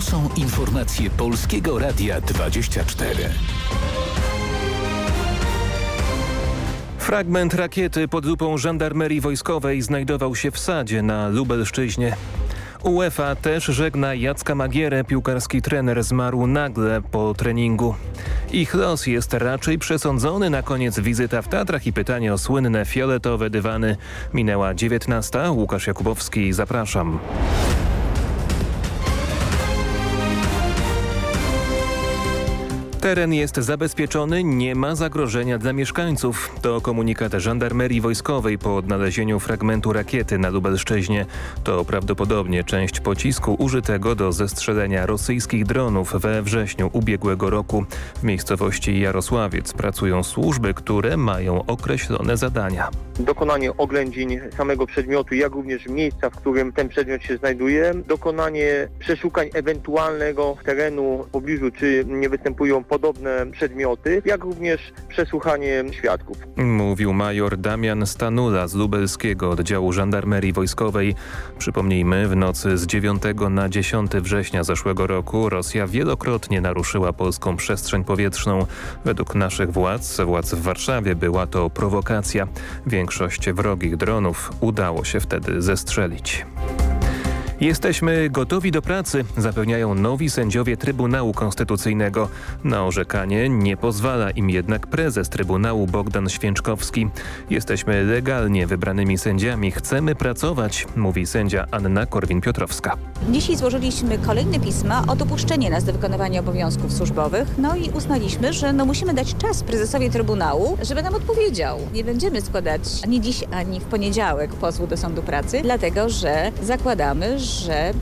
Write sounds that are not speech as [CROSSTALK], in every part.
Są informacje Polskiego Radia 24. Fragment rakiety pod lupą żandarmerii wojskowej znajdował się w sadzie na Lubelszczyźnie. UEFA też żegna Jacka Magierę, piłkarski trener zmarł nagle po treningu. Ich los jest raczej przesądzony na koniec wizyta w Tatrach i pytanie o słynne fioletowe dywany. Minęła 19. Łukasz Jakubowski, zapraszam. Teren jest zabezpieczony, nie ma zagrożenia dla mieszkańców. To komunikat żandarmerii wojskowej po odnalezieniu fragmentu rakiety na Lubelszczyźnie. To prawdopodobnie część pocisku użytego do zestrzelenia rosyjskich dronów we wrześniu ubiegłego roku. W miejscowości Jarosławiec pracują służby, które mają określone zadania. Dokonanie oględzin samego przedmiotu, jak również miejsca, w którym ten przedmiot się znajduje. Dokonanie przeszukań ewentualnego terenu w pobliżu, czy nie występują podobne przedmioty, jak również przesłuchanie świadków. Mówił major Damian Stanula z lubelskiego oddziału żandarmerii wojskowej. Przypomnijmy, w nocy z 9 na 10 września zeszłego roku Rosja wielokrotnie naruszyła polską przestrzeń powietrzną. Według naszych władz, władz w Warszawie była to prowokacja. Większość wrogich dronów udało się wtedy zestrzelić. Jesteśmy gotowi do pracy, zapewniają nowi sędziowie Trybunału Konstytucyjnego. Na orzekanie nie pozwala im jednak prezes Trybunału Bogdan Święczkowski. Jesteśmy legalnie wybranymi sędziami, chcemy pracować, mówi sędzia Anna Korwin-Piotrowska. Dzisiaj złożyliśmy kolejne pisma o dopuszczenie nas do wykonywania obowiązków służbowych, no i uznaliśmy, że no musimy dać czas prezesowi Trybunału, żeby nam odpowiedział. Nie będziemy składać ani dziś, ani w poniedziałek pozwu do Sądu Pracy, dlatego że zakładamy, że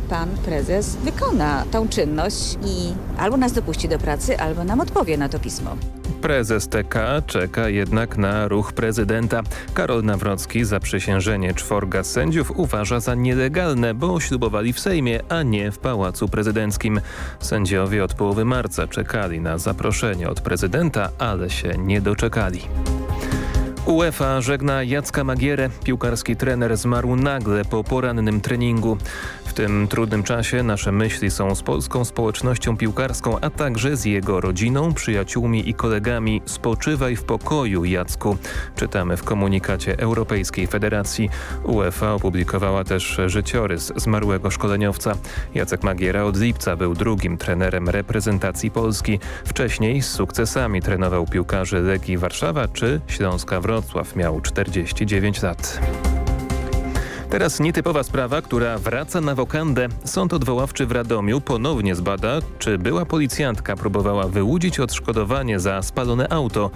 pan prezes wykona tą czynność i albo nas dopuści do pracy, albo nam odpowie na to pismo. Prezes TK czeka jednak na ruch prezydenta. Karol Nawrocki zaprzysiężenie czworga sędziów uważa za nielegalne, bo ślubowali w Sejmie, a nie w Pałacu Prezydenckim. Sędziowie od połowy marca czekali na zaproszenie od prezydenta, ale się nie doczekali. UEFA żegna Jacka Magierę. Piłkarski trener zmarł nagle po porannym treningu. Tym trudnym czasie nasze myśli są z polską społecznością piłkarską, a także z jego rodziną, przyjaciółmi i kolegami. Spoczywaj w pokoju, Jacku. Czytamy w komunikacie Europejskiej Federacji. UEFA opublikowała też życiorys zmarłego szkoleniowca. Jacek Magiera od lipca był drugim trenerem reprezentacji Polski. Wcześniej z sukcesami trenował piłkarzy Legii Warszawa czy Śląska Wrocław. Miał 49 lat. Teraz nietypowa sprawa, która wraca na wokandę. Sąd odwoławczy w Radomiu ponownie zbada, czy była policjantka próbowała wyłudzić odszkodowanie za spalone auto.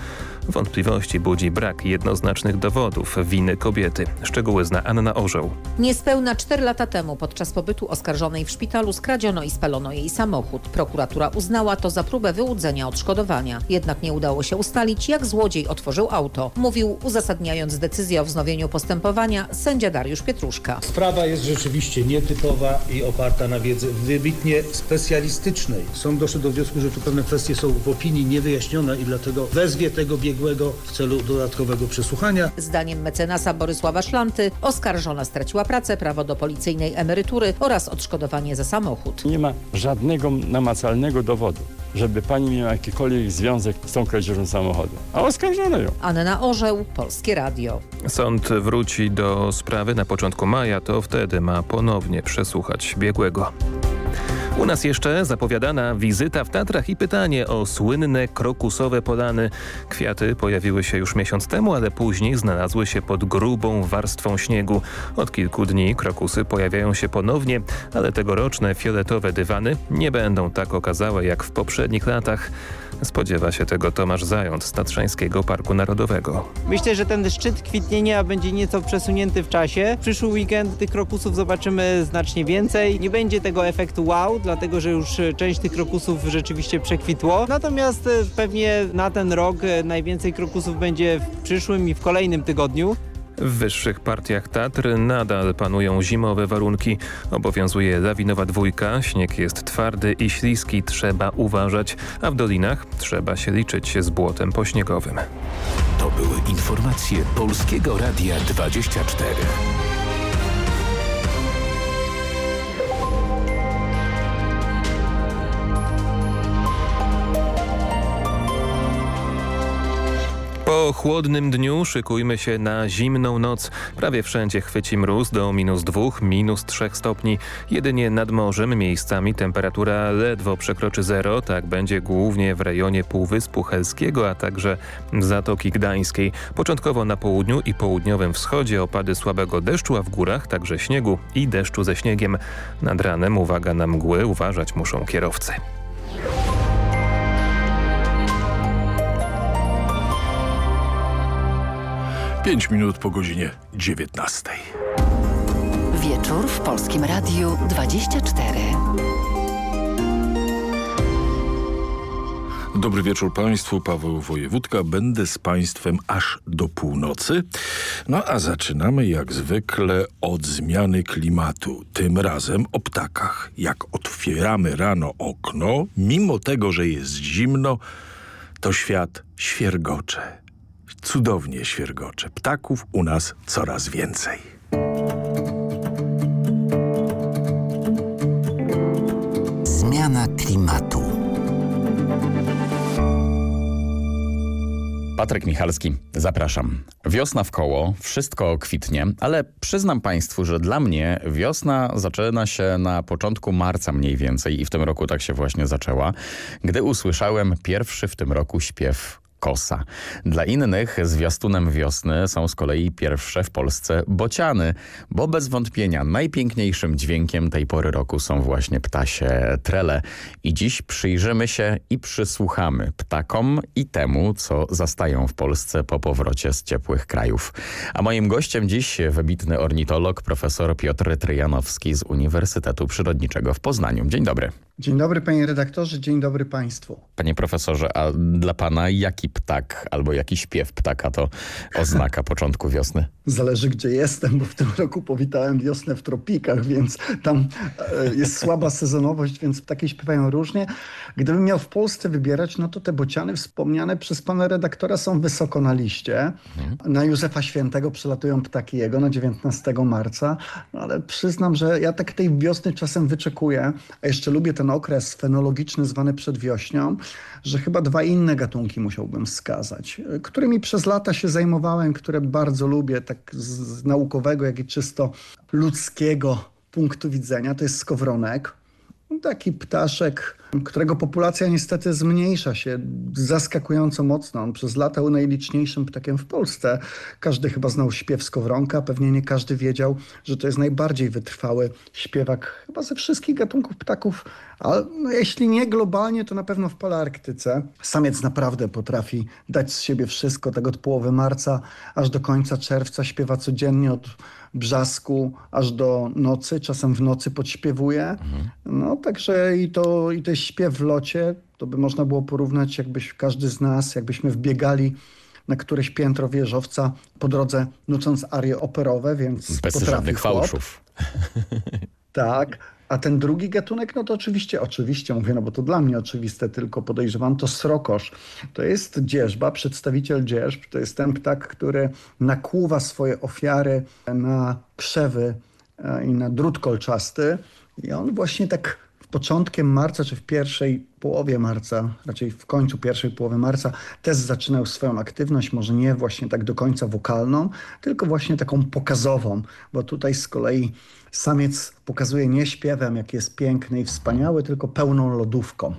Wątpliwości budzi brak jednoznacznych dowodów winy kobiety. Szczegóły zna Anna Orzeł. Niespełna 4 lata temu podczas pobytu oskarżonej w szpitalu skradziono i spalono jej samochód. Prokuratura uznała to za próbę wyłudzenia odszkodowania. Jednak nie udało się ustalić, jak złodziej otworzył auto. Mówił, uzasadniając decyzję o wznowieniu postępowania, sędzia Dariusz Pietruszka. Sprawa jest rzeczywiście nietypowa i oparta na wiedzy wybitnie specjalistycznej. Sąd doszedł do wniosku, że tu pewne kwestie są w opinii niewyjaśnione i dlatego wezwie tego biegłego w celu dodatkowego przesłuchania. Zdaniem mecenasa Borysława Szlanty oskarżona straciła pracę, prawo do policyjnej emerytury oraz odszkodowanie za samochód. Nie ma żadnego namacalnego dowodu, żeby pani miała jakikolwiek związek z tą kradzieżą samochodu. A oskarżono ją. Anna Orzeł, Polskie Radio. Sąd wróci do sprawy na początku maja, to wtedy ma ponownie przesłuchać biegłego. U nas jeszcze zapowiadana wizyta w Tatrach i pytanie o słynne krokusowe polany. Kwiaty pojawiły się już miesiąc temu, ale później znalazły się pod grubą warstwą śniegu. Od kilku dni krokusy pojawiają się ponownie, ale tegoroczne fioletowe dywany nie będą tak okazałe jak w poprzednich latach. Spodziewa się tego Tomasz Zając z Tatrzańskiego Parku Narodowego. Myślę, że ten szczyt kwitnienia będzie nieco przesunięty w czasie. W przyszły weekend tych krokusów zobaczymy znacznie więcej. Nie będzie tego efektu wow, dlatego że już część tych krokusów rzeczywiście przekwitło. Natomiast pewnie na ten rok najwięcej krokusów będzie w przyszłym i w kolejnym tygodniu. W wyższych partiach Tatr nadal panują zimowe warunki. Obowiązuje lawinowa dwójka, śnieg jest twardy i śliski, trzeba uważać, a w dolinach trzeba się liczyć z błotem pośniegowym. To były informacje Polskiego Radia 24. Po chłodnym dniu szykujmy się na zimną noc. Prawie wszędzie chwyci mróz do minus dwóch, minus trzech stopni. Jedynie nad morzem miejscami temperatura ledwo przekroczy zero. Tak będzie głównie w rejonie Półwyspu Helskiego, a także Zatoki Gdańskiej. Początkowo na południu i południowym wschodzie opady słabego deszczu, a w górach także śniegu i deszczu ze śniegiem. Nad ranem uwaga na mgły, uważać muszą kierowcy. Pięć minut po godzinie 19. Wieczór w Polskim Radiu 24. Dobry wieczór Państwu, Paweł Wojewódka. Będę z Państwem aż do północy. No a zaczynamy jak zwykle od zmiany klimatu. Tym razem o ptakach. Jak otwieramy rano okno, mimo tego, że jest zimno, to świat świergocze. Cudownie świergocze. Ptaków u nas coraz więcej. Zmiana klimatu. Patryk Michalski, zapraszam. Wiosna w koło, wszystko kwitnie, ale przyznam Państwu, że dla mnie wiosna zaczyna się na początku marca mniej więcej i w tym roku tak się właśnie zaczęła, gdy usłyszałem pierwszy w tym roku śpiew kosa. Dla innych zwiastunem wiosny są z kolei pierwsze w Polsce bociany, bo bez wątpienia najpiękniejszym dźwiękiem tej pory roku są właśnie ptasie trele. I dziś przyjrzymy się i przysłuchamy ptakom i temu, co zastają w Polsce po powrocie z ciepłych krajów. A moim gościem dziś wybitny ornitolog profesor Piotr Tryjanowski z Uniwersytetu Przyrodniczego w Poznaniu. Dzień dobry. Dzień dobry panie redaktorze, dzień dobry państwu. Panie profesorze, a dla pana jaki ptak albo jaki śpiew ptaka to oznaka [LAUGHS] początku wiosny? Zależy gdzie jestem, bo w tym roku powitałem wiosnę w tropikach, więc tam e, jest słaba sezonowość, więc ptaki śpiewają różnie. Gdybym miał w Polsce wybierać, no to te bociany wspomniane przez pana redaktora są wysoko na liście. Mhm. Na Józefa Świętego przylatują ptaki jego na 19 marca, no ale przyznam, że ja tak tej wiosny czasem wyczekuję, a jeszcze lubię ten okres fenologiczny zwany przedwiośnią, że chyba dwa inne gatunki musiałbym wskazać, którymi przez lata się zajmowałem, które bardzo lubię, tak z naukowego, jak i czysto ludzkiego punktu widzenia. To jest skowronek, taki ptaszek, którego populacja niestety zmniejsza się zaskakująco mocno. On przez lata był najliczniejszym ptakiem w Polsce. Każdy chyba znał śpiew skowronka, pewnie nie każdy wiedział, że to jest najbardziej wytrwały śpiewak chyba ze wszystkich gatunków ptaków, ale no, jeśli nie globalnie, to na pewno w Polarktyce. Samiec naprawdę potrafi dać z siebie wszystko, tak od połowy marca aż do końca czerwca śpiewa codziennie od brzasku aż do nocy, czasem w nocy podśpiewuje. Mhm. No także i to, i jest śpiew w locie, to by można było porównać, jakbyś każdy z nas, jakbyśmy wbiegali na któreś piętro wieżowca po drodze nucąc arie operowe, więc Bez żadnych fałszów. Tak, [LAUGHS] a ten drugi gatunek, no to oczywiście, oczywiście mówię, no bo to dla mnie oczywiste, tylko podejrzewam, to srokosz. To jest dzierżba, przedstawiciel dzierżb. To jest ten ptak, który nakłuwa swoje ofiary na krzewy e, i na drut kolczasty. I on właśnie tak w początkiem marca, czy w pierwszej połowie marca, raczej w końcu pierwszej połowy marca, też zaczynał swoją aktywność, może nie właśnie tak do końca wokalną, tylko właśnie taką pokazową, bo tutaj z kolei samiec pokazuje nie śpiewem, jak jest piękny i wspaniały, tylko pełną lodówką.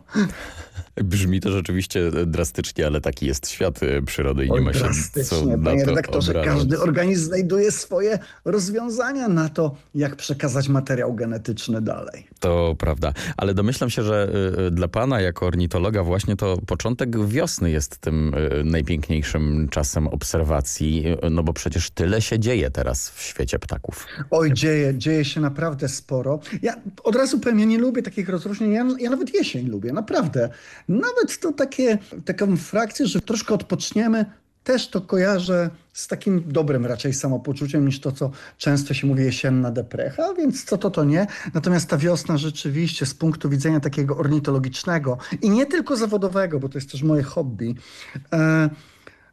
Brzmi to rzeczywiście drastycznie, ale taki jest świat e, przyrody i nie ma się co na Panie to redaktorze, obrażać. każdy organizm znajduje swoje rozwiązania na to, jak przekazać materiał genetyczny dalej. To prawda, ale domyślam się, że y, dla pana jako ornitologa właśnie to początek wiosny jest tym najpiękniejszym czasem obserwacji, no bo przecież tyle się dzieje teraz w świecie ptaków. Oj, dzieje, dzieje się naprawdę sporo. Ja od razu powiem, ja nie lubię takich rozróżnień, ja, ja nawet jesień lubię, naprawdę. Nawet to takie, taką frakcję, że troszkę odpoczniemy, też to kojarzę z takim dobrym raczej samopoczuciem niż to, co często się mówi jesienna deprecha, więc co to, to nie. Natomiast ta wiosna rzeczywiście z punktu widzenia takiego ornitologicznego i nie tylko zawodowego, bo to jest też moje hobby, e,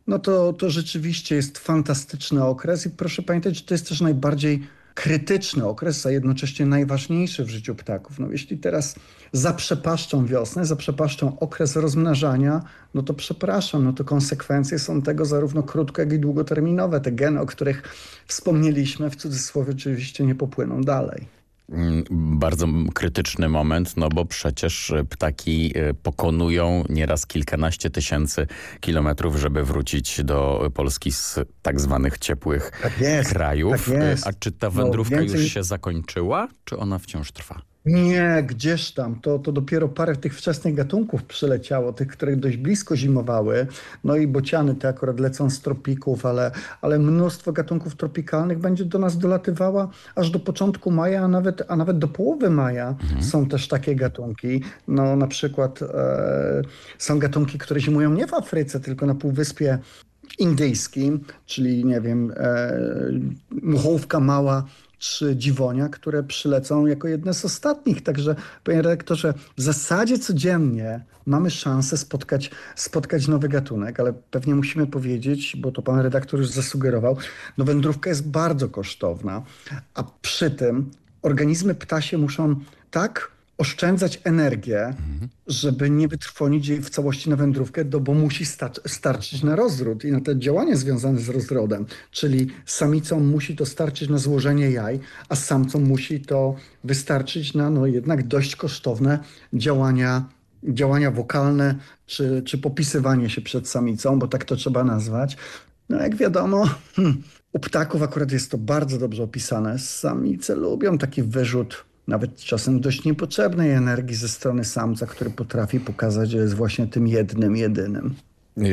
no to, to rzeczywiście jest fantastyczny okres i proszę pamiętać, że to jest też najbardziej krytyczny okres, a jednocześnie najważniejszy w życiu ptaków. No jeśli teraz zaprzepaszczą wiosnę, zaprzepaszczą okres rozmnażania, no to przepraszam, no to konsekwencje są tego zarówno krótko, jak i długoterminowe. Te geny, o których wspomnieliśmy, w cudzysłowie oczywiście nie popłyną dalej. Mm, bardzo krytyczny moment, no bo przecież ptaki y, pokonują nieraz kilkanaście tysięcy kilometrów, żeby wrócić do Polski z tak zwanych ciepłych tak jest, krajów. Tak jest. A czy ta wędrówka no, więcej... już się zakończyła, czy ona wciąż trwa? Nie, gdzież tam. To, to dopiero parę tych wczesnych gatunków przyleciało, tych, które dość blisko zimowały. No i bociany te akurat lecą z tropików, ale, ale mnóstwo gatunków tropikalnych będzie do nas dolatywała aż do początku maja, a nawet, a nawet do połowy maja mhm. są też takie gatunki. No na przykład e, są gatunki, które zimują nie w Afryce, tylko na Półwyspie Indyjskim, czyli nie wiem, e, mała czy dziwonia, które przylecą jako jedne z ostatnich. Także, panie redaktorze, w zasadzie codziennie mamy szansę spotkać, spotkać nowy gatunek, ale pewnie musimy powiedzieć, bo to pan redaktor już zasugerował, no wędrówka jest bardzo kosztowna, a przy tym organizmy ptasie muszą tak oszczędzać energię, mhm. żeby nie wytrwonić jej w całości na wędrówkę, do, bo musi starczyć na rozród i na te działania związane z rozrodem. Czyli samicą musi to starczyć na złożenie jaj, a samcom musi to wystarczyć na no, jednak dość kosztowne działania, działania wokalne czy, czy popisywanie się przed samicą, bo tak to trzeba nazwać. No jak wiadomo, [LAUGHS] u ptaków akurat jest to bardzo dobrze opisane. Samice lubią taki wyrzut nawet czasem dość niepotrzebnej energii ze strony samca, który potrafi pokazać, że jest właśnie tym jednym, jedynym.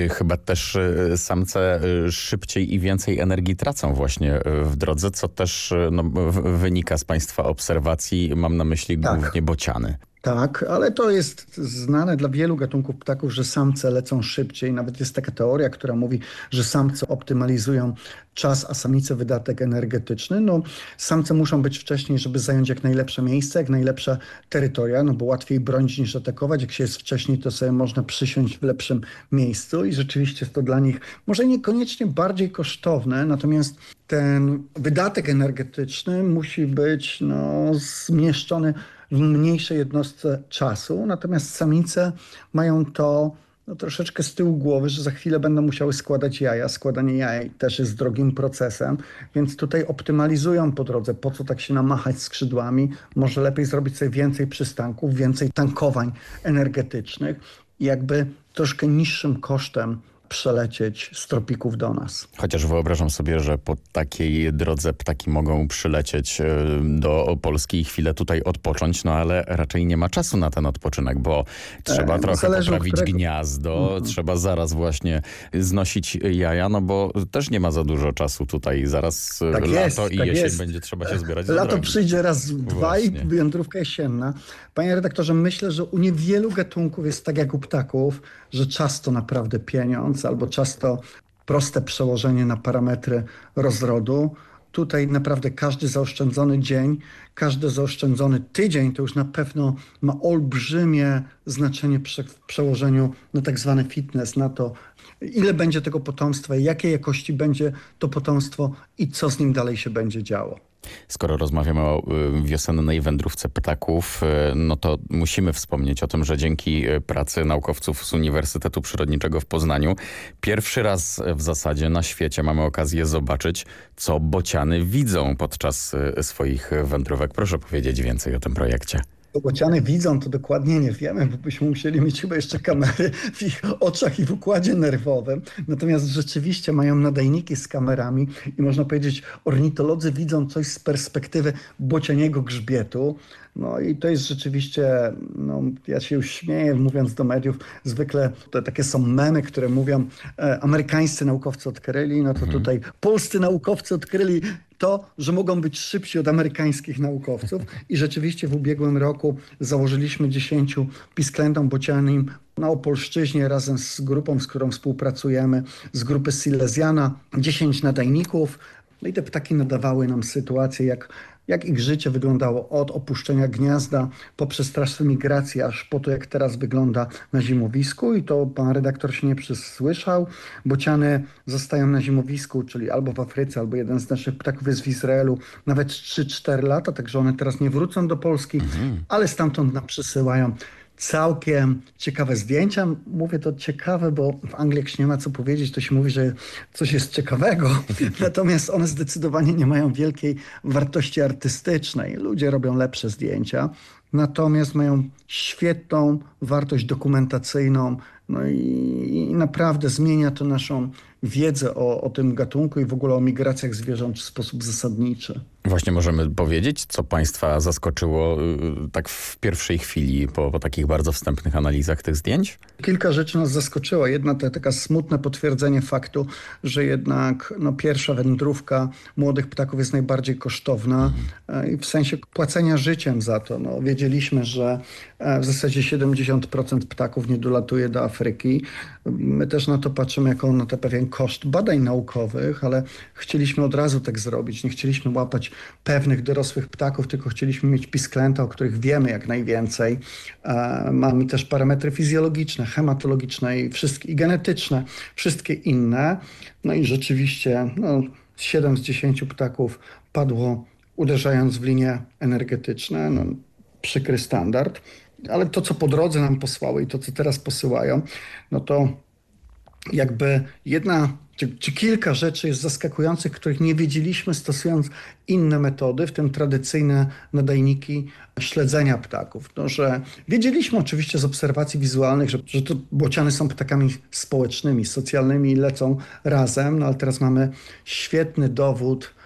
Chyba też y, samce y, szybciej i więcej energii tracą właśnie y, w drodze, co też no, wynika z Państwa obserwacji. Mam na myśli tak. głównie bociany. Tak, ale to jest znane dla wielu gatunków ptaków, że samce lecą szybciej. Nawet jest taka teoria, która mówi, że samce optymalizują czas, a samice wydatek energetyczny. No, samce muszą być wcześniej, żeby zająć jak najlepsze miejsce, jak najlepsze terytoria, no bo łatwiej bronić niż atakować. Jak się jest wcześniej, to sobie można przysiąść w lepszym miejscu i rzeczywiście jest to dla nich może niekoniecznie bardziej kosztowne, natomiast ten wydatek energetyczny musi być no, zmieszczony w mniejszej jednostce czasu, natomiast samice mają to no, troszeczkę z tyłu głowy, że za chwilę będą musiały składać jaja. Składanie jaj też jest drogim procesem, więc tutaj optymalizują po drodze. Po co tak się namachać skrzydłami? Może lepiej zrobić sobie więcej przystanków, więcej tankowań energetycznych jakby troszkę niższym kosztem przelecieć z tropików do nas. Chociaż wyobrażam sobie, że po takiej drodze ptaki mogą przylecieć e, do Polski i chwilę tutaj odpocząć, no ale raczej nie ma czasu na ten odpoczynek, bo trzeba e, trochę poprawić gniazdo, mm -hmm. trzeba zaraz właśnie znosić jaja, no bo też nie ma za dużo czasu tutaj. Zaraz tak lato jest, i tak jesień jest. będzie trzeba się zbierać Lato przyjdzie raz, dwa i wędrówka jesienna. Panie redaktorze, myślę, że u niewielu gatunków jest tak jak u ptaków, że czas to naprawdę pieniądz albo czas to proste przełożenie na parametry rozrodu. Tutaj naprawdę każdy zaoszczędzony dzień, każdy zaoszczędzony tydzień to już na pewno ma olbrzymie znaczenie w przełożeniu na tak zwany fitness, na to ile będzie tego potomstwa, jakiej jakości będzie to potomstwo i co z nim dalej się będzie działo. Skoro rozmawiamy o y, wiosennej wędrówce ptaków, y, no to musimy wspomnieć o tym, że dzięki y, pracy naukowców z Uniwersytetu Przyrodniczego w Poznaniu pierwszy raz w zasadzie na świecie mamy okazję zobaczyć, co bociany widzą podczas swoich wędrówek. Proszę powiedzieć więcej o tym projekcie bociany widzą, to dokładnie nie wiemy, bo byśmy musieli mieć chyba jeszcze kamery w ich oczach i w układzie nerwowym. Natomiast rzeczywiście mają nadajniki z kamerami i można powiedzieć, ornitolodzy widzą coś z perspektywy bocianiego grzbietu. No i to jest rzeczywiście, no, ja się już śmieję mówiąc do mediów, zwykle to takie są memy, które mówią e, amerykańscy naukowcy odkryli, no to mhm. tutaj polscy naukowcy odkryli to, że mogą być szybsi od amerykańskich naukowców i rzeczywiście w ubiegłym roku założyliśmy 10 pisklętom bocianim na Opolszczyźnie razem z grupą, z którą współpracujemy, z grupy Silesiana, 10 nadajników. No i te ptaki nadawały nam sytuację, jak jak ich życie wyglądało od opuszczenia gniazda poprzez trasę migracji, aż po to, jak teraz wygląda na zimowisku i to pan redaktor się nie przysłyszał. Bociany zostają na zimowisku, czyli albo w Afryce, albo jeden z naszych ptaków jest w Izraelu nawet 3-4 lata, także one teraz nie wrócą do Polski, mhm. ale stamtąd nam przysyłają całkiem ciekawe zdjęcia. Mówię to ciekawe, bo w Anglii jak się nie ma co powiedzieć, to się mówi, że coś jest ciekawego. [LAUGHS] Natomiast one zdecydowanie nie mają wielkiej wartości artystycznej. Ludzie robią lepsze zdjęcia. Natomiast mają świetną wartość dokumentacyjną, no i, i naprawdę zmienia to naszą wiedzę o, o tym gatunku i w ogóle o migracjach zwierząt w sposób zasadniczy. Właśnie możemy powiedzieć, co Państwa zaskoczyło y, tak w pierwszej chwili po, po, takich bardzo wstępnych analizach tych zdjęć? Kilka rzeczy nas zaskoczyło. Jedna to taka smutne potwierdzenie faktu, że jednak no, pierwsza wędrówka młodych ptaków jest najbardziej kosztowna mhm. i w sensie płacenia życiem za to. No, wiedzieliśmy, że e, w zasadzie 70% ptaków nie dolatuje do Afryki. My też na to patrzymy jako na pewien koszt badań naukowych, ale chcieliśmy od razu tak zrobić. Nie chcieliśmy łapać pewnych dorosłych ptaków, tylko chcieliśmy mieć pisklęta, o których wiemy jak najwięcej. E, mamy też parametry fizjologiczne, hematologiczne i, wszystkie, i genetyczne, wszystkie inne. No i rzeczywiście no, 7 z 10 ptaków padło uderzając w linie energetyczne. No, przykry standard. Ale to, co po drodze nam posłały i to, co teraz posyłają, no to jakby jedna czy, czy, kilka rzeczy jest zaskakujących, których nie wiedzieliśmy stosując inne metody, w tym tradycyjne nadajniki śledzenia ptaków. No, że wiedzieliśmy oczywiście z obserwacji wizualnych, że, że to bociany są ptakami społecznymi, socjalnymi i lecą razem, no ale teraz mamy świetny dowód,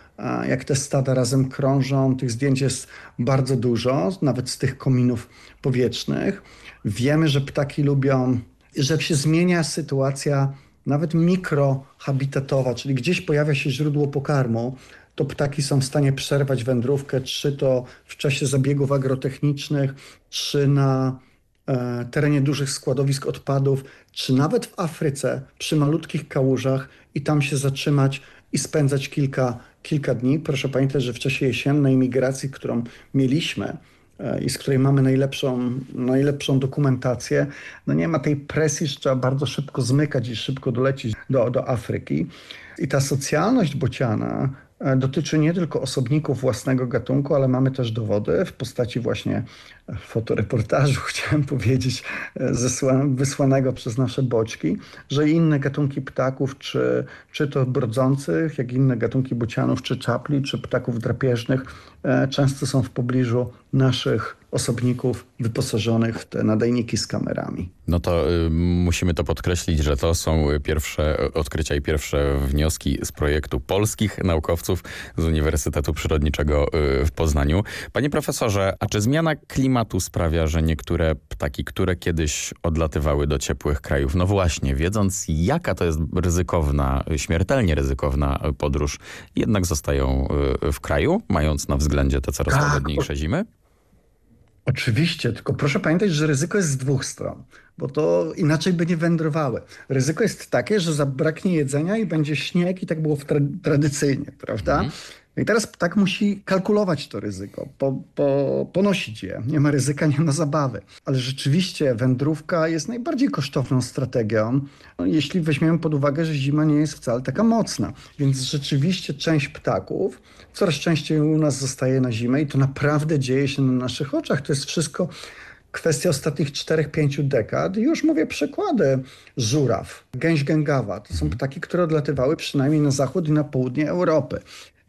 jak te stada razem krążą. Tych zdjęć jest bardzo dużo, nawet z tych kominów powietrznych. Wiemy, że ptaki lubią że się zmienia sytuacja nawet mikrohabitatowa, czyli gdzieś pojawia się źródło pokarmu, to ptaki są w stanie przerwać wędrówkę, czy to w czasie zabiegów agrotechnicznych, czy na e, terenie dużych składowisk odpadów, czy nawet w Afryce przy malutkich kałużach i tam się zatrzymać i spędzać kilka, kilka dni. Proszę pamiętać, że w czasie jesiennej migracji, którą mieliśmy, i z której mamy najlepszą, najlepszą dokumentację, no nie ma tej presji, że trzeba bardzo szybko zmykać i szybko dolecieć do, do Afryki. I ta socjalność bociana e, dotyczy nie tylko osobników własnego gatunku, ale mamy też dowody w postaci właśnie fotoreportażu, [LAUGHS] chciałem powiedzieć, e, wysłanego przez nasze boczki, że inne gatunki ptaków, czy, czy to brodzących, jak inne gatunki bocianów, czy czapli, czy ptaków drapieżnych, e, często są w pobliżu naszych osobników wyposażonych w te nadajniki z kamerami. No to y, musimy to podkreślić, że to są pierwsze odkrycia i pierwsze wnioski z projektu polskich naukowców z Uniwersytetu Przyrodniczego y, w Poznaniu. Panie profesorze, a czy zmiana klimatu sprawia, że niektóre ptaki, które kiedyś odlatywały do ciepłych krajów, no właśnie, wiedząc jaka to jest ryzykowna, śmiertelnie ryzykowna podróż, jednak zostają y, w kraju, mając na względzie te coraz tak. łagodniejsze zimy? Oczywiście, tylko proszę pamiętać, że ryzyko jest z dwóch stron, bo to inaczej by nie wędrowały. Ryzyko jest takie, że zabraknie jedzenia i będzie śnieg i tak było tra tradycyjnie, prawda? Mm. No i teraz ptak musi kalkulować to ryzyko, po, po, ponosić je. Nie ma ryzyka, nie ma zabawy. Ale rzeczywiście wędrówka jest najbardziej kosztowną strategią, no, jeśli weźmiemy pod uwagę, że zima nie jest wcale taka mocna. Więc rzeczywiście część ptaków coraz częściej u nas zostaje na zimę i to naprawdę dzieje się na naszych oczach. To jest wszystko kwestia ostatnich 4-5 dekad. Już mówię przykłady. Żuraw, gęś gęgawa. To są ptaki, które odlatywały przynajmniej na zachód i na południe Europy.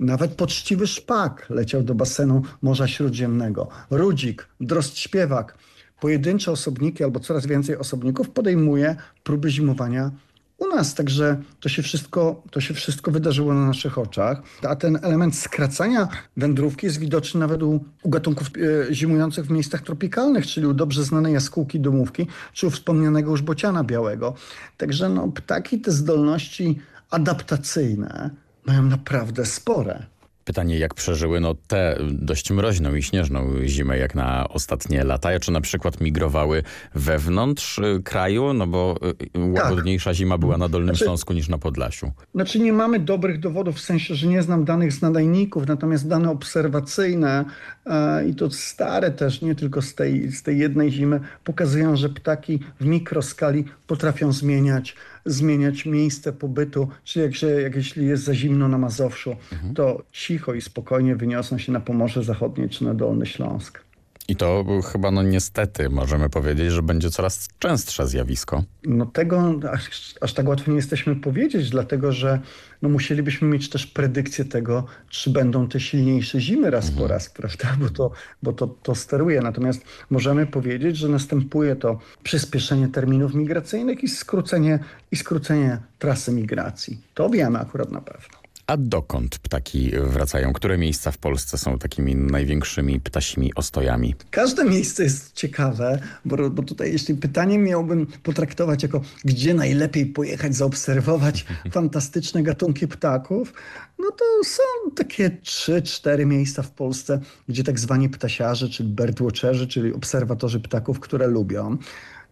Nawet poczciwy szpak leciał do basenu Morza Śródziemnego. Rudzik, drozd śpiewak. Pojedyncze osobniki albo coraz więcej osobników podejmuje próby zimowania u nas. Także to się wszystko, to się wszystko wydarzyło na naszych oczach. A ten element skracania wędrówki jest widoczny nawet u, u gatunków e, zimujących w miejscach tropikalnych, czyli u dobrze znanej jaskółki domówki, czy u wspomnianego już bociana białego. Także no, ptaki te zdolności adaptacyjne mają naprawdę spore. Pytanie, jak przeżyły no tę dość mroźną i śnieżną zimę, jak na ostatnie lata, czy na przykład migrowały wewnątrz y, kraju, no bo y, Tak. łagodniejsza zima była na Dolnym Znaczy- Śląsku niż na Podlasiu. Znaczy nie mamy dobrych dowodów, w sensie, że nie znam danych z nadajników, natomiast dane obserwacyjne e, i to stare też, nie tylko z tej, z tej jednej zimy, pokazują, że ptaki w mikroskali potrafią zmieniać, zmieniać miejsce pobytu, czyli jak, się, jak jeśli jest za zimno na Mazowszu, to cicho i spokojnie wyniosą się na Pomorze Zachodnie czy na Dolny Śląsk. I to chyba no niestety możemy powiedzieć, że będzie coraz częstsze zjawisko. No tego aż, aż tak łatwo nie jesteśmy powiedzieć, dlatego że no musielibyśmy mieć też predykcję tego, czy będą te silniejsze zimy raz po raz, prawda? Bo, to, bo to, to steruje. Natomiast możemy powiedzieć, że następuje to przyspieszenie terminów migracyjnych i skrócenie, i skrócenie trasy migracji. To wiemy akurat na pewno. A dokąd ptaki wracają? Które miejsca w Polsce są takimi największymi ptasimi ostojami? Każde miejsce jest ciekawe, bo, bo tutaj jeśli pytanie miałbym potraktować jako gdzie najlepiej pojechać, zaobserwować [LAUGHS] fantastyczne gatunki ptaków, no to są takie trzy, cztery miejsca w Polsce, gdzie tak zwani ptasiarze, czyli birdwatcherzy, czyli obserwatorzy ptaków, które lubią.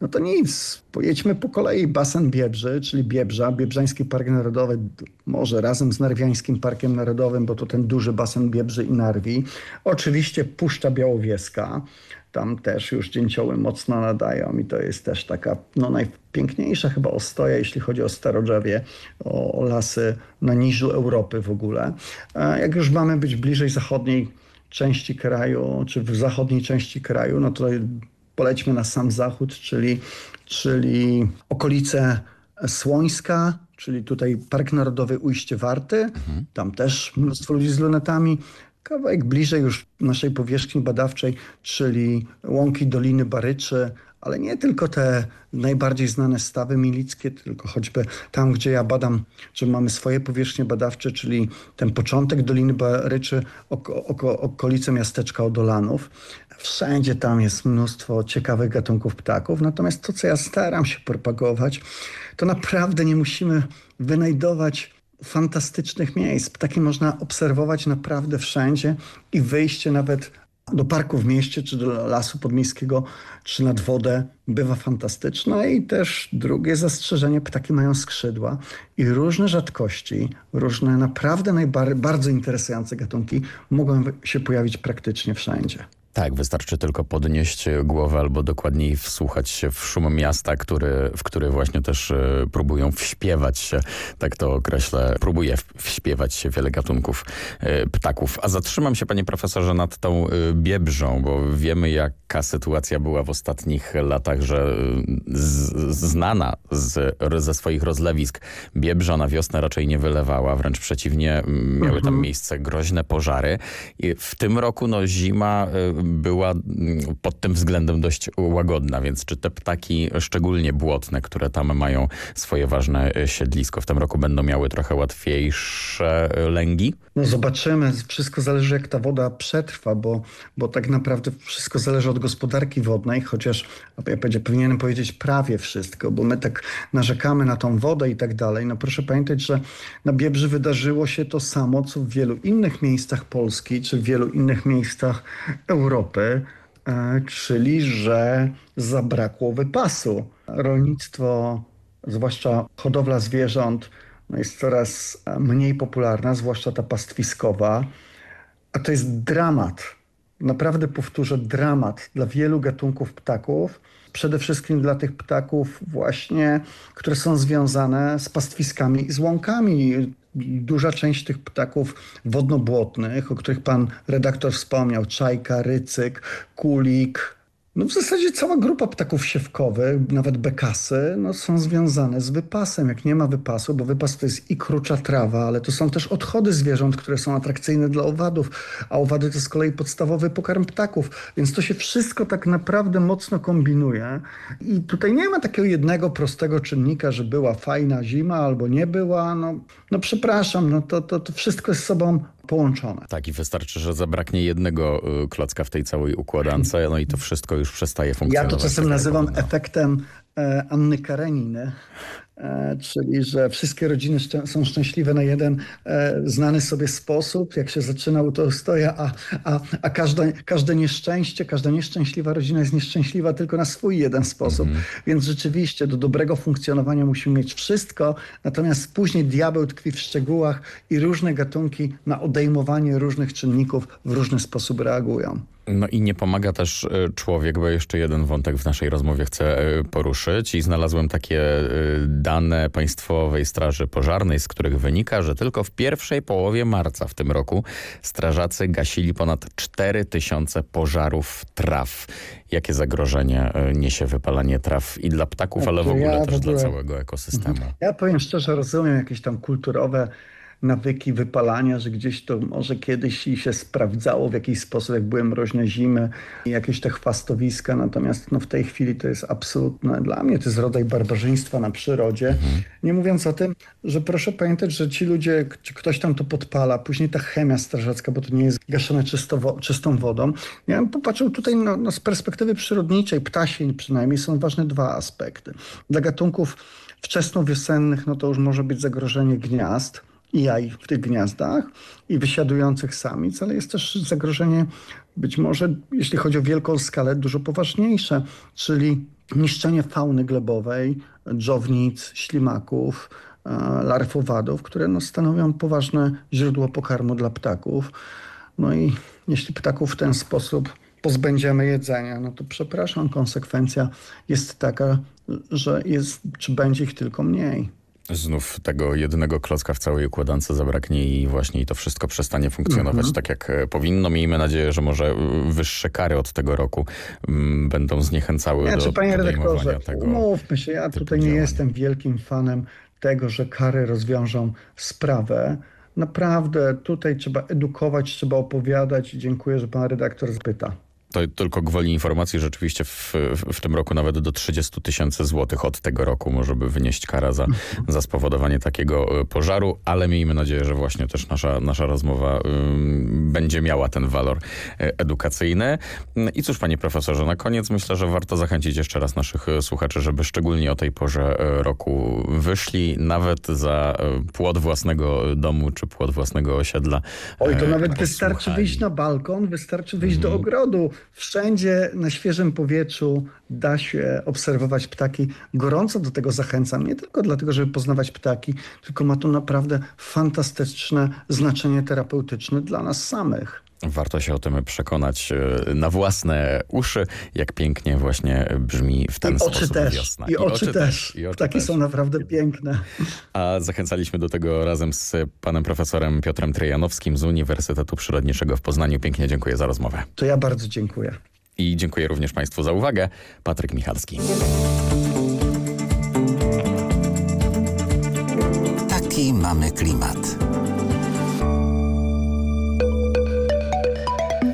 No to nic, pojedźmy po kolei basen Biebrzy, czyli Biebrza, Biebrzański Park Narodowy, może razem z Narwiańskim Parkiem Narodowym, bo to ten duży basen Biebrzy i Narwi. Oczywiście Puszcza Białowieska, tam też już dzięcioły mocno nadają i to jest też taka no, najpiękniejsza chyba ostoja, jeśli chodzi o Starodrzewie, o, o lasy na niżu Europy w ogóle. A jak już mamy być bliżej zachodniej części kraju, czy w zachodniej części kraju, no to polećmy na sam zachód, czyli, czyli okolice Słońska, czyli tutaj Park Narodowy Ujście Warty. Tam też mnóstwo ludzi z lunetami. Kawałek bliżej już naszej powierzchni badawczej, czyli łąki Doliny Baryczy, ale nie tylko te najbardziej znane stawy milickie, tylko choćby tam, gdzie ja badam, że mamy swoje powierzchnie badawcze, czyli ten początek Doliny Baryczy, oko, oko, okolice miasteczka Odolanów. Wszędzie tam jest mnóstwo ciekawych gatunków ptaków, natomiast to, co ja staram się propagować, to naprawdę nie musimy wynajdować fantastycznych miejsc. Ptaki można obserwować naprawdę wszędzie i wyjście nawet do parku w mieście, czy do lasu podmiejskiego, czy nad wodę bywa fantastyczne. I też drugie zastrzeżenie, ptaki mają skrzydła i różne rzadkości, różne naprawdę bardzo interesujące gatunki mogą się pojawić praktycznie wszędzie. Tak, wystarczy tylko podnieść głowę albo dokładniej wsłuchać się w szum miasta, który, w który właśnie też y, próbują wśpiewać się, tak to określę, próbuje wśpiewać się wiele gatunków y, ptaków. A zatrzymam się panie profesorze nad tą y, biebrzą, bo wiemy jaka sytuacja była w ostatnich latach, że z, znana z, ze swoich rozlewisk biebrza na wiosnę raczej nie wylewała, wręcz przeciwnie miały tam Mhm. miejsce groźne pożary. I w tym roku no zima była mm, pod tym względem dość łagodna, więc czy te ptaki, szczególnie błotne, które tam mają swoje ważne e, siedlisko, w tym roku będą miały trochę łatwiejsze e, lęgi? No zobaczymy. Wszystko zależy, jak ta woda przetrwa, bo, bo tak naprawdę wszystko zależy od gospodarki wodnej, chociaż ja powiedział, powinienem powiedzieć prawie wszystko, bo my tak narzekamy na tą wodę i tak dalej. No proszę pamiętać, że na Biebrzy wydarzyło się to samo, co w wielu innych miejscach Polski, czy w wielu innych miejscach Europy, e, czyli że zabrakło wypasu. Rolnictwo, zwłaszcza hodowla zwierząt, no jest coraz mniej popularna, zwłaszcza ta pastwiskowa. A to jest dramat. Naprawdę powtórzę, dramat dla wielu gatunków ptaków. Przede wszystkim dla tych ptaków właśnie, które są związane z pastwiskami i z łąkami. Duża część tych ptaków wodnobłotnych, o których pan redaktor wspomniał, czajka, rycyk, kulik, no w zasadzie cała grupa ptaków siewkowych, nawet bekasy, no są związane z wypasem. Jak nie ma wypasu, bo wypas to jest i krucza trawa, ale to są też odchody zwierząt, które są atrakcyjne dla owadów, a owady to z kolei podstawowy pokarm ptaków. Więc to się wszystko tak naprawdę mocno kombinuje. I tutaj nie ma takiego jednego prostego czynnika, że była fajna zima albo nie była. No, no przepraszam, no to, to, to wszystko jest sobą połączone. Tak i wystarczy, że zabraknie jednego y, klocka w tej całej układance, no i to wszystko już przestaje Ja funkcjonować. to czasem tak nazywam efektem Anny Kareniny, E, czyli że wszystkie rodziny są szczęśliwe na jeden e, znany sobie sposób, jak się zaczyna u Tolstoja, a, a, a każde, każde nieszczęście, każda nieszczęśliwa rodzina jest nieszczęśliwa tylko na swój jeden sposób. Mm. Więc rzeczywiście do dobrego funkcjonowania musimy mieć wszystko, natomiast później diabeł tkwi w szczegółach i różne gatunki na odejmowanie różnych czynników w różny sposób reagują. No i nie pomaga też e, człowiek, bo jeszcze jeden wątek w naszej rozmowie chcę e, poruszyć i znalazłem takie e, dane Państwowej Straży Pożarnej, z których wynika, że tylko w pierwszej połowie marca w tym roku strażacy gasili ponad 4 tysiące pożarów traw. Jakie zagrożenie niesie wypalanie traw i dla ptaków, ale w ogóle ja też w ogóle... dla całego ekosystemu? Ja powiem szczerze, rozumiem jakieś tam kulturowe nawyki wypalania, że gdzieś to może kiedyś się sprawdzało w jakiś sposób, jak były mroźne zimy i jakieś te chwastowiska, natomiast no, w tej chwili to jest absolutne, dla mnie to jest rodzaj barbarzyństwa na przyrodzie. Mhm. Nie mówiąc o tym, że proszę pamiętać, że ci ludzie, czy ktoś tam to podpala, później ta chemia strażacka, bo to nie jest gaszone czysto, czystą wodą. Ja bym popatrzył tutaj no, no, z perspektywy przyrodniczej, ptasień przynajmniej, są ważne dwa aspekty. Dla gatunków wczesnowiosennych, no to już może być zagrożenie gniazd, i jaj w tych gniazdach i wysiadujących samic, ale jest też zagrożenie być może, jeśli chodzi o wielką skalę, dużo poważniejsze, czyli niszczenie fauny glebowej, dżownic, ślimaków, e, larw owadów, które no, stanowią poważne źródło pokarmu dla ptaków. No i jeśli ptaków w ten sposób pozbędziemy jedzenia, no to przepraszam, konsekwencja jest taka, że jest, czy będzie ich tylko mniej. Znów tego jednego klocka w całej układance zabraknie i właśnie to wszystko przestanie funkcjonować -hmm. tak jak e, powinno. Miejmy nadzieję, że może e, wyższe kary od tego roku mm, będą zniechęcały ja, do panie redaktorze, tego. Umówmy się, ja tutaj nie jestem wielkim fanem tego, że kary rozwiążą sprawę. Naprawdę tutaj trzeba edukować, trzeba opowiadać. Dziękuję, że pan redaktor zapyta. To tylko gwoli informacji, rzeczywiście w, w tym roku nawet do 30 tysięcy złotych od tego roku może by wynieść kara za, za spowodowanie takiego e, pożaru, ale miejmy nadzieję, że właśnie też nasza, nasza rozmowa um, będzie miała ten walor e, edukacyjny. I cóż, panie profesorze, na koniec myślę, że warto zachęcić jeszcze raz naszych e, słuchaczy, żeby szczególnie o tej porze roku wyszli, nawet za płot własnego domu czy płot własnego osiedla. Oj, to nawet wystarczy wyjść na balkon, wystarczy wyjść do mhm. ogrodu Wszędzie na świeżym powietrzu da się obserwować ptaki. Gorąco do tego zachęcam, nie tylko dlatego, żeby poznawać ptaki, tylko ma to naprawdę fantastyczne znaczenie terapeutyczne dla nas samych. Warto się o tym przekonać e, na własne uszy, jak pięknie właśnie brzmi w ten I sposób oczy też. wiosna. I, I oczy, oczy też. I oczy Ptaki też. są naprawdę piękne. A zachęcaliśmy do tego razem z panem profesorem Piotrem Trejanowskim z Uniwersytetu Przyrodniczego w Poznaniu. Pięknie dziękuję za rozmowę. To ja bardzo dziękuję. I dziękuję również państwu za uwagę. Patryk Michalski. Taki mamy klimat.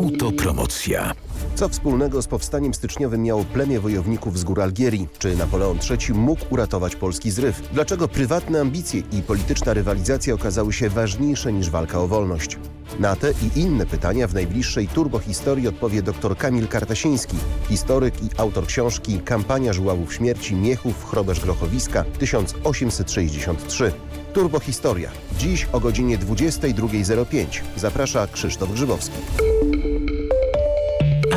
Autopromocja. Co wspólnego z powstaniem styczniowym miało plemię wojowników z gór Algierii? Czy Napoleon III mógł uratować polski zryw? Dlaczego prywatne ambicje i polityczna rywalizacja okazały się ważniejsze niż walka o wolność? Na te i inne pytania w najbliższej turbohistorii odpowie dr Kamil Kartasiński, historyk i autor książki Kampania żuławów śmierci Miechów, Chrobesz Grochowiska 1863. Turbohistoria. Dziś o godzinie 22.05. Zaprasza Krzysztof Grzybowski.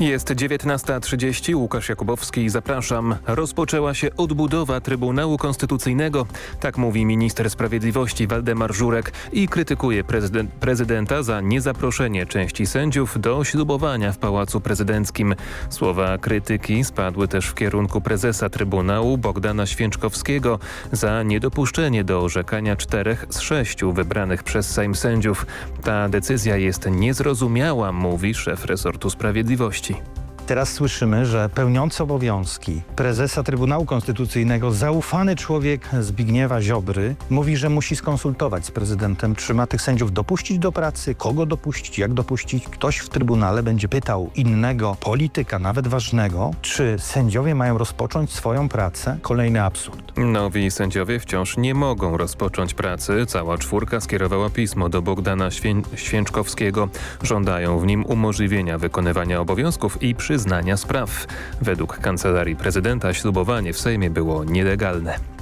Jest 19.30, Łukasz Jakubowski, zapraszam. Rozpoczęła się odbudowa Trybunału Konstytucyjnego, tak mówi minister sprawiedliwości Waldemar Żurek i krytykuje prezydent, prezydenta za niezaproszenie części sędziów do ślubowania w Pałacu Prezydenckim. Słowa krytyki spadły też w kierunku prezesa Trybunału Bogdana Święczkowskiego za niedopuszczenie do orzekania czterech z sześciu wybranych przez Sejm sędziów. Ta decyzja jest niezrozumiała, mówi szef resortu sprawiedliwości. Merci. Teraz słyszymy, że pełniący obowiązki prezesa Trybunału Konstytucyjnego, zaufany człowiek Zbigniewa Ziobry, mówi, że musi skonsultować z prezydentem, czy ma tych sędziów dopuścić do pracy, kogo dopuścić, jak dopuścić. Ktoś w Trybunale będzie pytał innego polityka, nawet ważnego, czy sędziowie mają rozpocząć swoją pracę. Kolejny absurd. Nowi sędziowie wciąż nie mogą rozpocząć pracy. Cała czwórka skierowała pismo do Bogdana Świę Święczkowskiego. Żądają w nim umożliwienia wykonywania obowiązków i przyznania spraw. Według Kancelarii Prezydenta ślubowanie w Sejmie było nielegalne.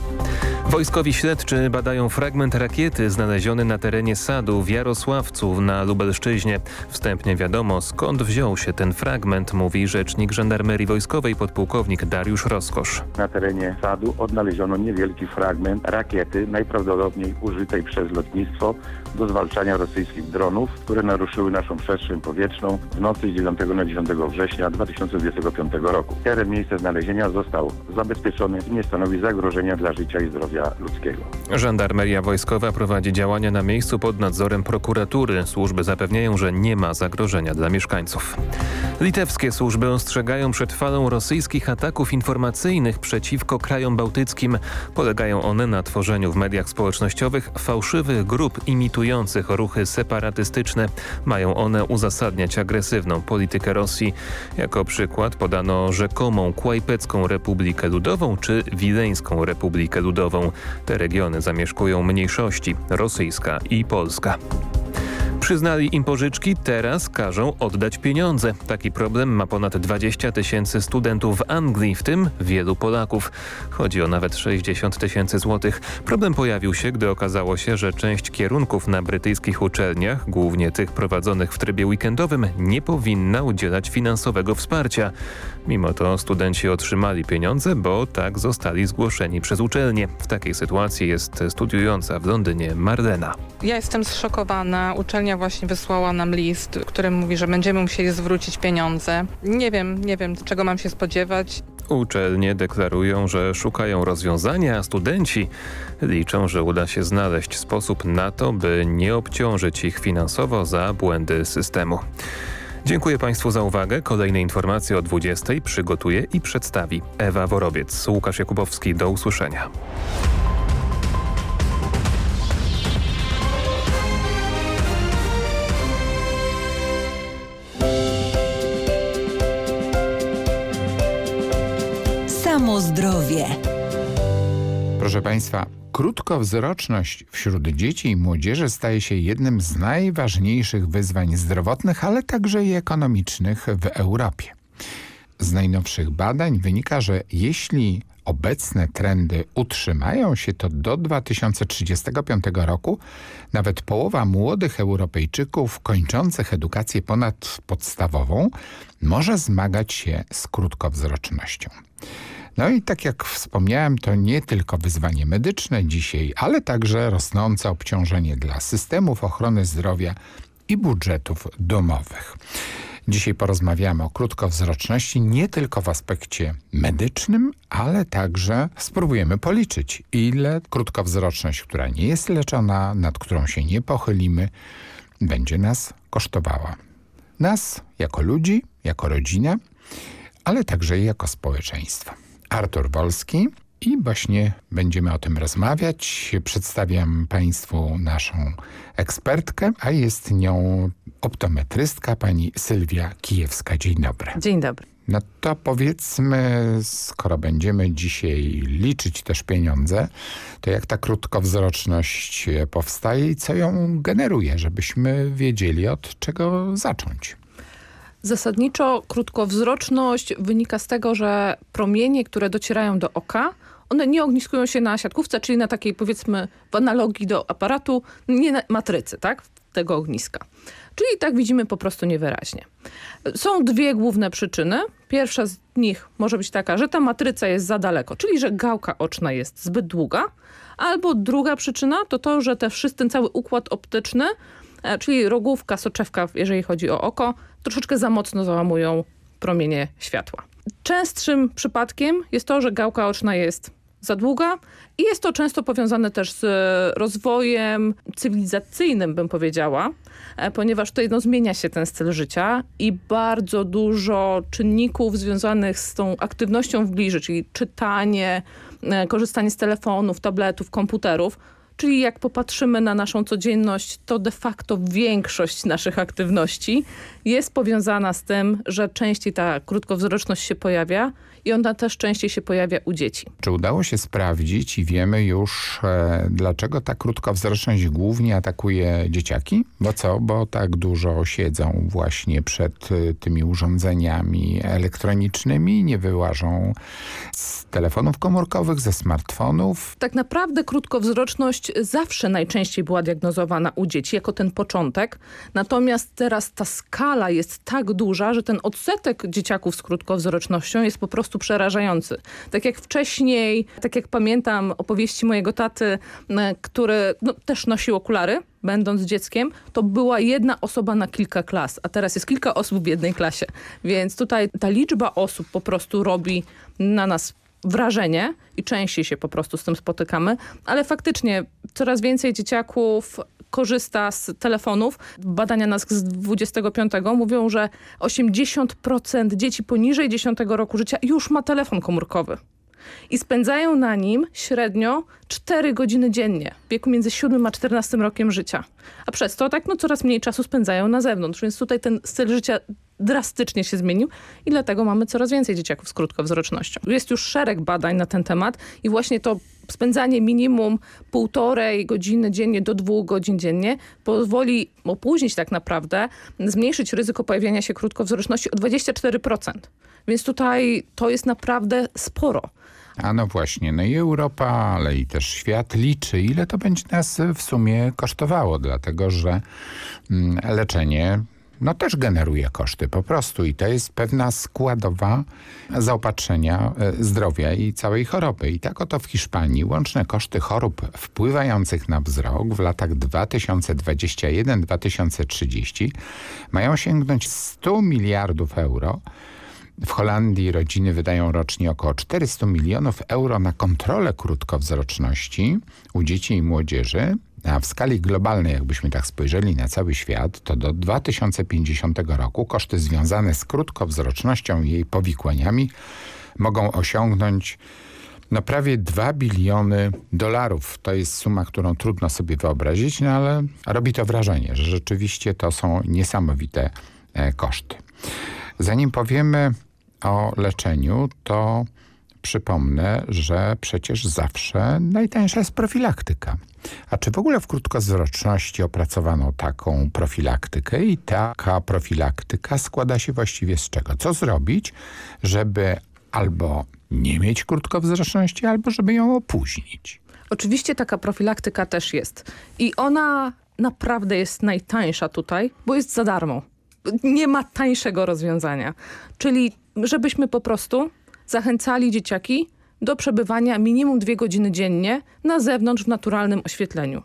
Wojskowi śledczy badają fragment rakiety znaleziony na terenie sadu w Jarosławcu na Lubelszczyźnie. Wstępnie wiadomo skąd wziął się ten fragment, mówi rzecznik żandarmerii wojskowej podpułkownik Dariusz Roskosz. Na terenie sadu odnaleziono niewielki fragment rakiety, najprawdopodobniej użytej przez lotnictwo do zwalczania rosyjskich dronów, które naruszyły naszą przestrzeń powietrzną w nocy z 9 na 10 września 2025 roku. Teren miejsca znalezienia został zabezpieczony i nie stanowi zagrożenia dla życia i zdrowia ludzkiego. Żandarmeria wojskowa prowadzi działania na miejscu pod nadzorem prokuratury. Służby zapewniają, że nie ma zagrożenia dla mieszkańców. Litewskie służby ostrzegają przed falą rosyjskich ataków informacyjnych przeciwko krajom bałtyckim. Polegają one na tworzeniu w mediach społecznościowych fałszywych grup imitujących ruchy separatystyczne. Mają one uzasadniać agresywną politykę Rosji. Jako przykład podano rzekomą Kłajpecką Republikę Ludową czy Wileńską Republikę Ludową. Te regiony zamieszkują mniejszości rosyjska i polska. Przyznali im pożyczki, teraz każą oddać pieniądze. Taki problem ma ponad 20 tysięcy studentów w Anglii, w tym wielu Polaków. Chodzi o nawet 60 tysięcy złotych. Problem pojawił się, gdy okazało się, że część kierunków na brytyjskich uczelniach, głównie tych prowadzonych w trybie weekendowym, nie powinna udzielać finansowego wsparcia. Mimo to studenci otrzymali pieniądze, bo tak zostali zgłoszeni przez uczelnię. W takiej sytuacji jest studiująca w Londynie Marlena. Ja jestem zszokowana. Uczelnia właśnie wysłała nam list, w którym mówi, że będziemy musieli zwrócić pieniądze. Nie wiem, nie wiem czego mam się spodziewać. Uczelnie deklarują, że szukają rozwiązania, a studenci liczą, że uda się znaleźć sposób na to, by nie obciążyć ich finansowo za błędy systemu. Dziękuję Państwu za uwagę. Kolejne informacje o 20 przygotuje i przedstawi Ewa Worobiec. Łukasz Jakubowski. Do usłyszenia. Samo zdrowie. Proszę Państwa, krótkowzroczność wśród dzieci i młodzieży staje się jednym z najważniejszych wyzwań zdrowotnych, ale także i ekonomicznych w Europie. Z najnowszych badań wynika, że jeśli obecne trendy utrzymają się, to do 2035 roku nawet połowa młodych Europejczyków kończących edukację ponadpodstawową może zmagać się z krótkowzrocznością. No i tak jak wspomniałem, to nie tylko wyzwanie medyczne dzisiaj, ale także rosnące obciążenie dla systemów ochrony zdrowia i budżetów domowych. Dzisiaj porozmawiamy o krótkowzroczności nie tylko w aspekcie medycznym, ale także spróbujemy policzyć, ile krótkowzroczność, która nie jest leczona, nad którą się nie pochylimy, będzie nas kosztowała. Nas jako ludzi, jako rodzinę, ale także jako społeczeństwo. Artur Wolski, I właśnie będziemy o tym rozmawiać. Przedstawiam Państwu naszą ekspertkę, a jest nią optometrystka pani Sylwia Kijewska. Dzień dobry. Dzień dobry. No to powiedzmy, skoro będziemy dzisiaj liczyć też pieniądze, to jak ta krótkowzroczność powstaje i co ją generuje, żebyśmy wiedzieli od czego zacząć. Zasadniczo krótkowzroczność wynika z tego, że promienie, które docierają do oka, one nie ogniskują się na siatkówce, czyli na takiej powiedzmy w analogii do aparatu, nie na matrycy, tak? Tego ogniska. Czyli tak widzimy po prostu niewyraźnie. Są dwie główne przyczyny. Pierwsza z nich może być taka, że ta matryca jest za daleko, czyli że gałka oczna jest zbyt długa. Albo druga przyczyna to to, że te wszyscy, ten cały układ optyczny, e, czyli rogówka, soczewka, jeżeli chodzi o oko, troszeczkę za mocno załamują promienie światła. Częstszym przypadkiem jest to, że gałka oczna jest za długa i jest to często powiązane też z rozwojem cywilizacyjnym, bym powiedziała, e, ponieważ tutaj no, zmienia się ten styl życia i bardzo dużo czynników związanych z tą aktywnością w bliży, czyli czytanie, e, korzystanie z telefonów, tabletów, komputerów, Czyli jak popatrzymy na naszą codzienność, to de facto większość naszych aktywności jest powiązana z tym, że częściej ta krótkowzroczność się pojawia i ona też częściej się pojawia u dzieci. Czy udało się sprawdzić i wiemy już, e, dlaczego ta krótkowzroczność głównie atakuje dzieciaki? Bo co? Bo tak dużo siedzą właśnie przed e, tymi urządzeniami elektronicznymi, nie wyłażą z telefonów komórkowych, ze smartfonów. Tak naprawdę krótkowzroczność zawsze najczęściej była diagnozowana u dzieci jako ten początek. Natomiast teraz ta skala jest tak duża, że ten odsetek dzieciaków z krótkowzrocznością jest po prostu prostu przerażający. Tak jak wcześniej, tak jak pamiętam opowieści mojego taty, który no, też nosił okulary, będąc dzieckiem, to była jedna osoba na kilka klas, a teraz jest kilka osób w jednej klasie. Więc tutaj ta liczba osób po prostu robi na nas wrażenie i częściej się po prostu z tym spotykamy, ale faktycznie coraz więcej dzieciaków korzysta z telefonów. Badania nas z 25 mówią, że 80% dzieci poniżej 10 roku życia już ma telefon komórkowy i spędzają na nim średnio 4 godziny dziennie w wieku między 7 a 14 rokiem życia. A przez to tak no, coraz mniej czasu spędzają na zewnątrz, więc tutaj ten styl życia drastycznie się zmienił i dlatego mamy coraz więcej dzieciaków z krótkowzrocznością. Jest już szereg badań na ten temat i właśnie to spędzanie minimum półtorej godziny dziennie do dwóch godzin dziennie pozwoli opóźnić tak naprawdę, zmniejszyć ryzyko pojawiania się krótkowzroczności o 24%. Więc tutaj to jest naprawdę sporo. A no właśnie, no i Europa, ale i też świat liczy, ile to będzie nas w sumie kosztowało, dlatego że mm, leczenie no też generuje koszty po prostu i to jest pewna składowa zaopatrzenia e, zdrowia i całej choroby. I tak oto w Hiszpanii łączne koszty chorób wpływających na wzrok w latach 2021-2030 mają sięgnąć 100 miliardów euro, w Holandii rodziny wydają rocznie około 400 milionów euro na kontrolę krótkowzroczności u dzieci i młodzieży, a w skali globalnej, jakbyśmy tak spojrzeli na cały świat, to do 2050 roku koszty związane z krótkowzrocznością i jej powikłaniami mogą osiągnąć no prawie 2 biliony dolarów. To jest suma, którą trudno sobie wyobrazić, no ale robi to wrażenie, że rzeczywiście to są niesamowite e, koszty. Zanim powiemy o leczeniu, to przypomnę, że przecież zawsze najtańsza jest profilaktyka. A czy w ogóle w krótkowzroczności opracowano taką profilaktykę i taka profilaktyka składa się właściwie z czego? Co zrobić, żeby albo nie mieć krótkowzroczności, albo żeby ją opóźnić? Oczywiście taka profilaktyka też jest. I ona naprawdę jest najtańsza tutaj, bo jest za darmo. Nie ma tańszego rozwiązania. Czyli żebyśmy po prostu zachęcali dzieciaki do przebywania minimum dwie godziny dziennie na zewnątrz w naturalnym oświetleniu.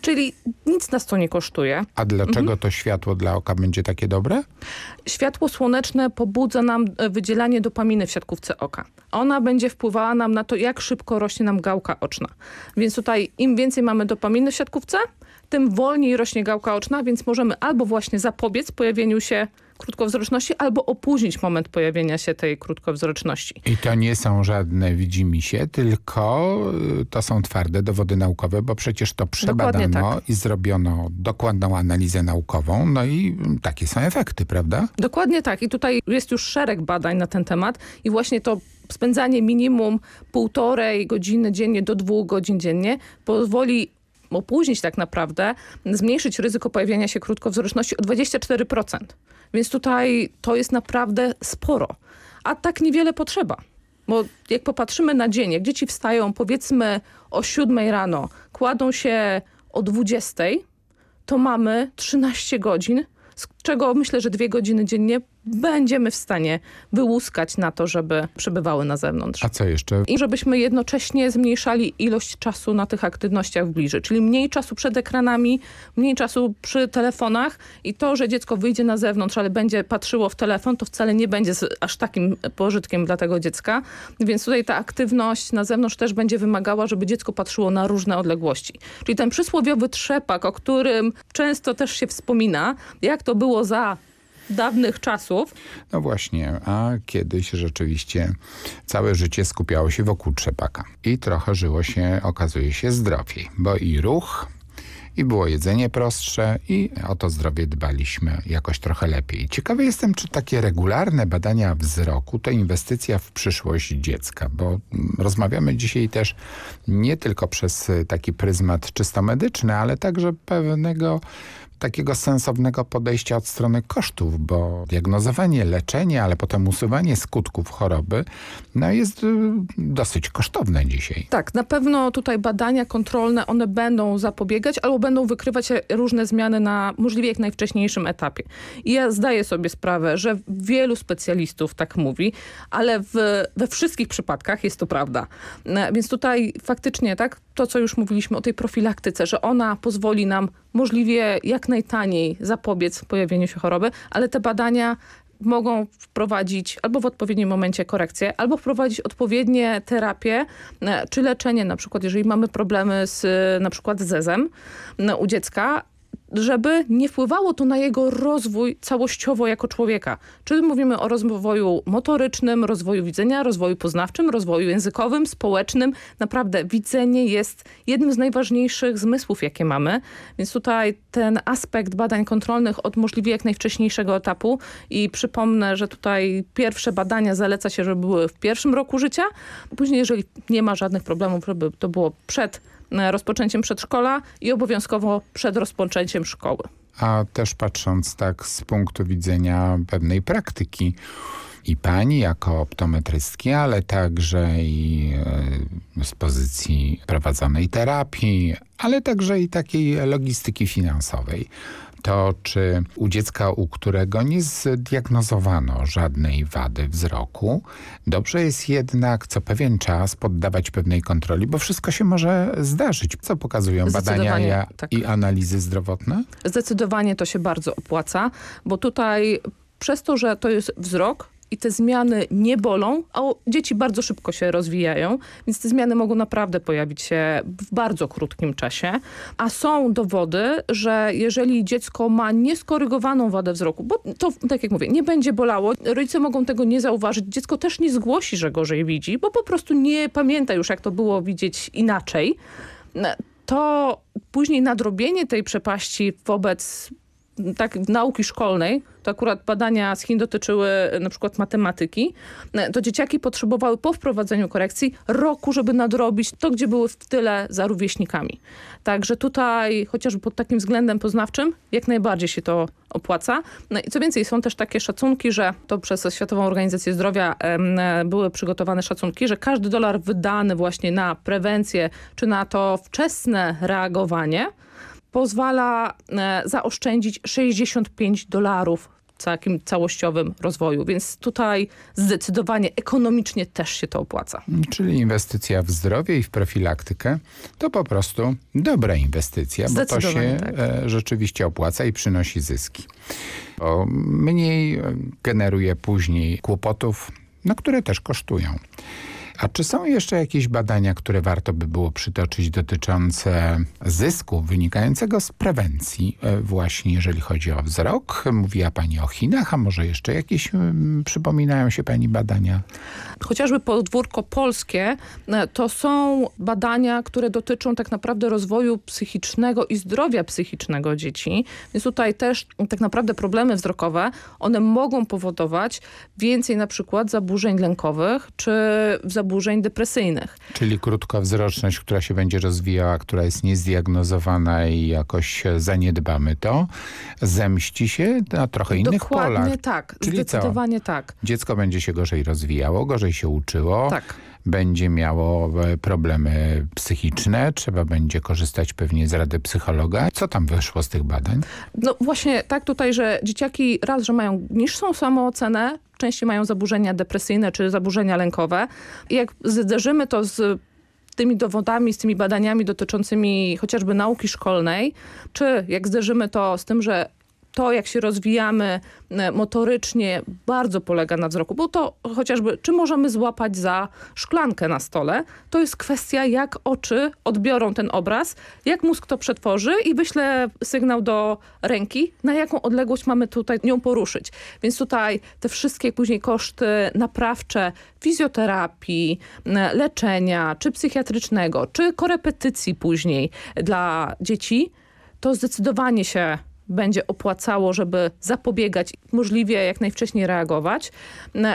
Czyli nic nas to nie kosztuje. A dlaczego mhm. to światło dla oka będzie takie dobre? Światło słoneczne pobudza nam e, wydzielanie dopaminy w siatkówce oka. Ona będzie wpływała nam na to, jak szybko rośnie nam gałka oczna. Więc tutaj im więcej mamy dopaminy w siatkówce, tym wolniej rośnie gałka oczna, więc możemy albo właśnie zapobiec pojawieniu się krótkowzroczności albo opóźnić moment pojawienia się tej krótkowzroczności. I to nie są żadne widzimisię, tylko y, to są twarde dowody naukowe, bo przecież to przebadano tak. i zrobiono dokładną analizę naukową, no i takie są efekty, prawda? Dokładnie tak i tutaj jest już szereg badań na ten temat i właśnie to spędzanie minimum półtorej godziny dziennie do dwóch godzin dziennie pozwoli opóźnić tak naprawdę, zmniejszyć ryzyko pojawienia się krótkowzroczności o 24%. Więc tutaj to jest naprawdę sporo. A tak niewiele potrzeba. Bo jak popatrzymy na dzień, jak dzieci wstają powiedzmy o 7 rano, kładą się o 20, to mamy 13 godzin, z czego myślę, że dwie godziny dziennie będziemy w stanie wyłuskać na to, żeby przebywały na zewnątrz. A co jeszcze? I żebyśmy jednocześnie zmniejszali ilość czasu na tych aktywnościach w bliżej, czyli mniej czasu przed ekranami, mniej czasu przy telefonach i to, że dziecko wyjdzie na zewnątrz, ale będzie patrzyło w telefon, to wcale nie będzie aż takim pożytkiem dla tego dziecka, więc tutaj ta aktywność na zewnątrz też będzie wymagała, żeby dziecko patrzyło na różne odległości. Czyli ten przysłowiowy trzepak, o którym często też się wspomina, jak to było za dawnych czasów. No właśnie, a kiedyś rzeczywiście całe życie skupiało się wokół trzepaka. I trochę żyło się, okazuje się, zdrowiej, bo i ruch, i było jedzenie prostsze i o to zdrowie dbaliśmy jakoś trochę lepiej. Ciekawy jestem, czy takie regularne badania wzroku to inwestycja w przyszłość dziecka, bo rozmawiamy dzisiaj też nie tylko przez taki pryzmat czysto medyczny, ale także pewnego takiego sensownego podejścia od strony kosztów, bo diagnozowanie, leczenie, ale potem usuwanie skutków choroby no jest y, dosyć kosztowne dzisiaj. Tak, na pewno tutaj badania kontrolne, one będą zapobiegać albo będą wykrywać różne zmiany na możliwie jak najwcześniejszym etapie. I ja zdaję sobie sprawę, że wielu specjalistów tak mówi, ale w, we wszystkich przypadkach jest to prawda. E, więc tutaj faktycznie tak, to co już mówiliśmy o tej profilaktyce, że ona pozwoli nam możliwie jak najtaniej zapobiec pojawieniu się choroby, ale te badania mogą wprowadzić albo w odpowiednim momencie korekcję, albo wprowadzić odpowiednie terapie e, czy leczenie, na przykład jeżeli mamy problemy z na przykład zezem e, u dziecka, żeby nie wpływało to na jego rozwój całościowo jako człowieka. Czyli mówimy o rozwoju motorycznym, rozwoju widzenia, rozwoju poznawczym, rozwoju językowym, społecznym. Naprawdę widzenie jest jednym z najważniejszych zmysłów, jakie mamy. Więc tutaj ten aspekt badań kontrolnych od możliwie jak najwcześniejszego etapu i przypomnę, że tutaj pierwsze badania zaleca się, żeby były w pierwszym roku życia. Później, jeżeli nie ma żadnych problemów, żeby to było przed rozpoczęciem przedszkola i obowiązkowo przed rozpoczęciem szkoły. A też patrząc tak z punktu widzenia pewnej praktyki, i pani jako optometrystki, ale także i e, z pozycji prowadzonej terapii, ale także i takiej logistyki finansowej to, czy u dziecka, u którego nie zdiagnozowano żadnej wady wzroku, dobrze jest jednak co pewien czas poddawać pewnej kontroli, bo wszystko się może zdarzyć. Co pokazują badania tak. i analizy zdrowotne? Zdecydowanie to się bardzo opłaca, bo tutaj przez to, że to jest wzrok, i te zmiany nie bolą, a dzieci bardzo szybko się rozwijają, więc te zmiany mogą naprawdę pojawić się w bardzo krótkim czasie. A są dowody, że jeżeli dziecko ma nieskorygowaną wadę wzroku, bo to, tak jak mówię, nie będzie bolało, rodzice mogą tego nie zauważyć, dziecko też nie zgłosi, że gorzej widzi, bo po prostu nie pamięta już, jak to było widzieć inaczej, to później nadrobienie tej przepaści wobec tak nauki szkolnej, to akurat badania z Chin dotyczyły e, na przykład matematyki, e, to dzieciaki potrzebowały po wprowadzeniu korekcji roku, żeby nadrobić to, gdzie były w tyle za rówieśnikami. Także tutaj chociażby pod takim względem poznawczym jak najbardziej się to opłaca. No i co więcej, są też takie szacunki, że to przez Światową Organizację Zdrowia e, były przygotowane szacunki, że każdy dolar wydany właśnie na prewencję, czy na to wczesne reagowanie, pozwala e, zaoszczędzić 65 dolarów w takim całościowym rozwoju, więc tutaj zdecydowanie ekonomicznie też się to opłaca. Czyli inwestycja w zdrowie i w profilaktykę to po prostu dobra inwestycja, bo to się tak. E, rzeczywiście opłaca i przynosi zyski. Bo mniej generuje później kłopotów, no, które też kosztują. A czy są jeszcze jakieś badania, które warto by było przytoczyć dotyczące zysku wynikającego z prewencji e, właśnie jeżeli chodzi o wzrok? Mówiła Pani o Chinach, a może jeszcze jakieś przypominają się Pani badania? Chociażby podwórko polskie e, to są badania, które dotyczą tak naprawdę rozwoju psychicznego i zdrowia psychicznego dzieci. Więc tutaj też tak naprawdę problemy wzrokowe, one mogą powodować więcej na przykład zaburzeń lękowych czy zaburzeń depresyjnych. Czyli krótkowzroczność, która się będzie rozwijała, która jest niezdiagnozowana i jakoś zaniedbamy to, zemści się na trochę innych Dokładnie polach. tak, Czyli zdecydowanie co? tak. Dziecko będzie się gorzej rozwijało, gorzej się uczyło. Tak będzie miało e, problemy psychiczne, trzeba będzie korzystać pewnie z rady psychologa. Co tam wyszło z tych badań? No właśnie tak tutaj, że dzieciaki raz, że mają niższą samoocenę, częściej mają zaburzenia depresyjne czy zaburzenia lękowe. I jak zderzymy to z tymi dowodami, z tymi badaniami dotyczącymi chociażby nauki szkolnej, czy jak zderzymy to z tym, że to, jak się rozwijamy e, motorycznie, bardzo polega na wzroku, bo to chociażby, czy możemy złapać za szklankę na stole, to jest kwestia, jak oczy odbiorą ten obraz, jak mózg to przetworzy i wyśle sygnał do ręki, na jaką odległość mamy tutaj nią poruszyć. Więc tutaj te wszystkie później koszty naprawcze fizjoterapii, leczenia, czy psychiatrycznego, czy korepetycji później dla dzieci, to zdecydowanie się będzie opłacało, żeby zapobiegać, możliwie jak najwcześniej reagować.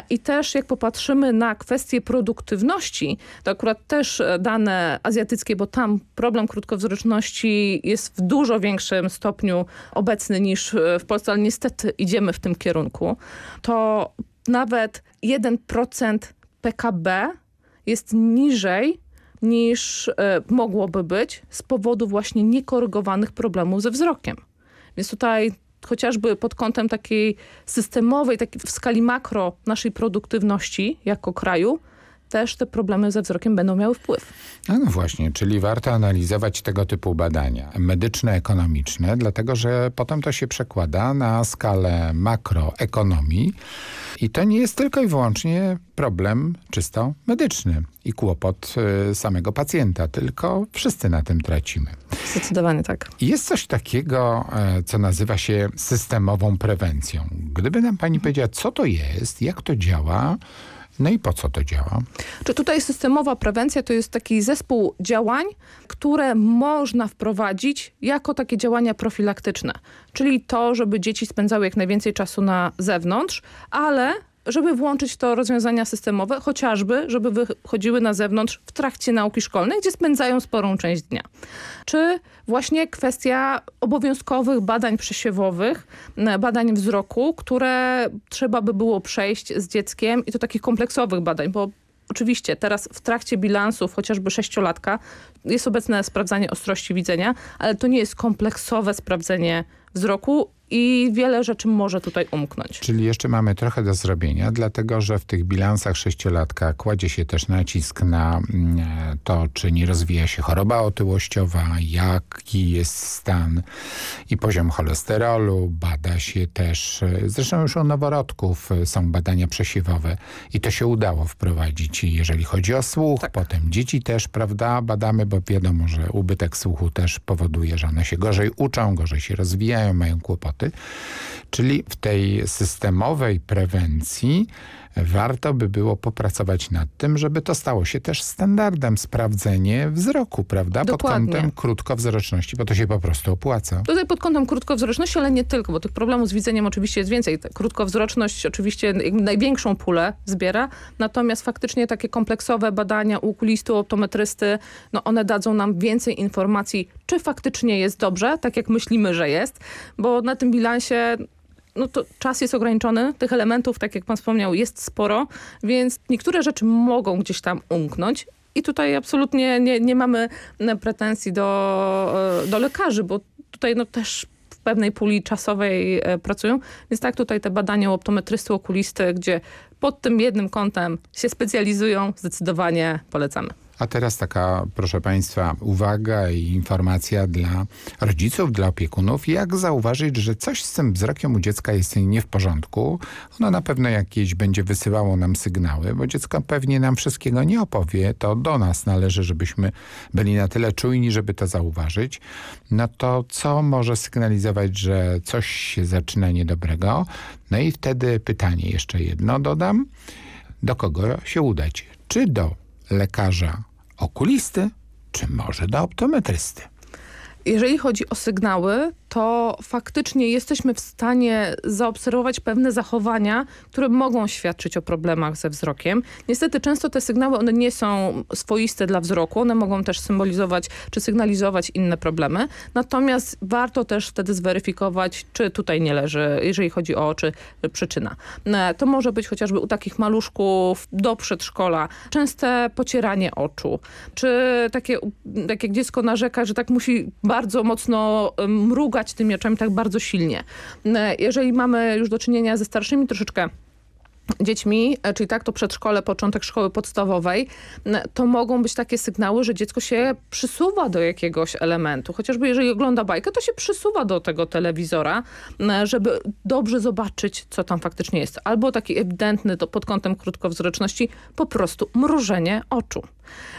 I też jak popatrzymy na kwestię produktywności, to akurat też dane azjatyckie, bo tam problem krótkowzroczności jest w dużo większym stopniu obecny niż w Polsce, ale niestety idziemy w tym kierunku, to nawet 1% PKB jest niżej niż mogłoby być z powodu właśnie niekorygowanych problemów ze wzrokiem. Więc tutaj chociażby pod kątem takiej systemowej, takiej w skali makro naszej produktywności jako kraju, też te problemy ze wzrokiem będą miały wpływ. No, no właśnie, czyli warto analizować tego typu badania medyczne, ekonomiczne, dlatego że potem to się przekłada na skalę makroekonomii i to nie jest tylko i wyłącznie problem czysto medyczny i kłopot y, samego pacjenta, tylko wszyscy na tym tracimy. Zdecydowanie tak. Jest coś takiego, e, co nazywa się systemową prewencją. Gdyby nam pani powiedziała, co to jest, jak to działa, no i po co to działa? Czy tutaj systemowa prewencja to jest taki zespół działań, które można wprowadzić jako takie działania profilaktyczne. Czyli to, żeby dzieci spędzały jak najwięcej czasu na zewnątrz, ale żeby włączyć to rozwiązania systemowe, chociażby, żeby wychodziły na zewnątrz w trakcie nauki szkolnej, gdzie spędzają sporą część dnia. Czy właśnie kwestia obowiązkowych badań przesiewowych, badań wzroku, które trzeba by było przejść z dzieckiem i to takich kompleksowych badań, bo Oczywiście teraz w trakcie bilansów chociażby sześciolatka jest obecne sprawdzanie ostrości widzenia, ale to nie jest kompleksowe sprawdzenie wzroku i wiele rzeczy może tutaj umknąć. Czyli jeszcze mamy trochę do zrobienia, dlatego że w tych bilansach sześciolatka kładzie się też nacisk na mm, to, czy nie rozwija się choroba otyłościowa, jaki jest stan i poziom cholesterolu. Bada się też, zresztą już u noworodków są badania przesiewowe i to się udało wprowadzić, jeżeli chodzi o słuch. Tak. Potem dzieci też, prawda, badamy, bo wiadomo, że ubytek słuchu też powoduje, że one się gorzej uczą, gorzej się rozwijają, mają kłopoty. Czyli w tej systemowej prewencji warto by było popracować nad tym, żeby to stało się też standardem sprawdzenie wzroku, prawda? Dokładnie. Pod kątem krótkowzroczności, bo to się po prostu opłaca. Tutaj pod kątem krótkowzroczności, ale nie tylko, bo tych problemów z widzeniem oczywiście jest więcej. Ta krótkowzroczność oczywiście największą pulę zbiera, natomiast faktycznie takie kompleksowe badania u okulisty, optometrysty, no one dadzą nam więcej informacji, czy faktycznie jest dobrze, tak jak myślimy, że jest, bo na tym bilansie no to czas jest ograniczony, tych elementów, tak jak pan wspomniał, jest sporo, więc niektóre rzeczy mogą gdzieś tam umknąć. I tutaj absolutnie nie, nie mamy pretensji do, e, do lekarzy, bo tutaj no też w pewnej puli czasowej e, pracują. Więc tak tutaj te badania u optometrysty, okulisty, gdzie pod tym jednym kątem się specjalizują, zdecydowanie polecamy. A teraz taka, proszę Państwa, uwaga i informacja dla rodziców, dla opiekunów. Jak zauważyć, że coś z tym wzrokiem u dziecka jest nie w porządku? Ono na pewno jakieś będzie wysyłało nam sygnały, bo dziecko pewnie nam wszystkiego nie opowie. To do nas należy, żebyśmy byli na tyle czujni, żeby to zauważyć. No to co może sygnalizować, że coś się zaczyna niedobrego? No i wtedy pytanie jeszcze jedno dodam. Do kogo się udać? Czy do lekarza okulisty, czy może do optometrysty? Jeżeli chodzi o sygnały, to faktycznie jesteśmy w stanie zaobserwować pewne zachowania, które mogą świadczyć o problemach ze wzrokiem. Niestety często te sygnały, one nie są swoiste dla wzroku, one mogą też symbolizować czy sygnalizować inne problemy. Natomiast warto też wtedy zweryfikować, czy tutaj nie leży, jeżeli chodzi o oczy, przyczyna. E, to może być chociażby u takich maluszków do przedszkola, częste pocieranie oczu, czy takie, tak jak dziecko narzeka, że tak musi bardzo mocno mrugać tymi oczami tak bardzo silnie. E, jeżeli mamy już do czynienia ze starszymi troszeczkę dziećmi, e, czyli tak to przedszkole, początek szkoły podstawowej, to mogą być takie sygnały, że dziecko się przysuwa do jakiegoś elementu. Chociażby jeżeli ogląda bajkę, to się przysuwa do tego telewizora, żeby dobrze zobaczyć, co tam faktycznie jest. Albo taki ewidentny to pod kątem krótkowzroczności po prostu mrużenie oczu.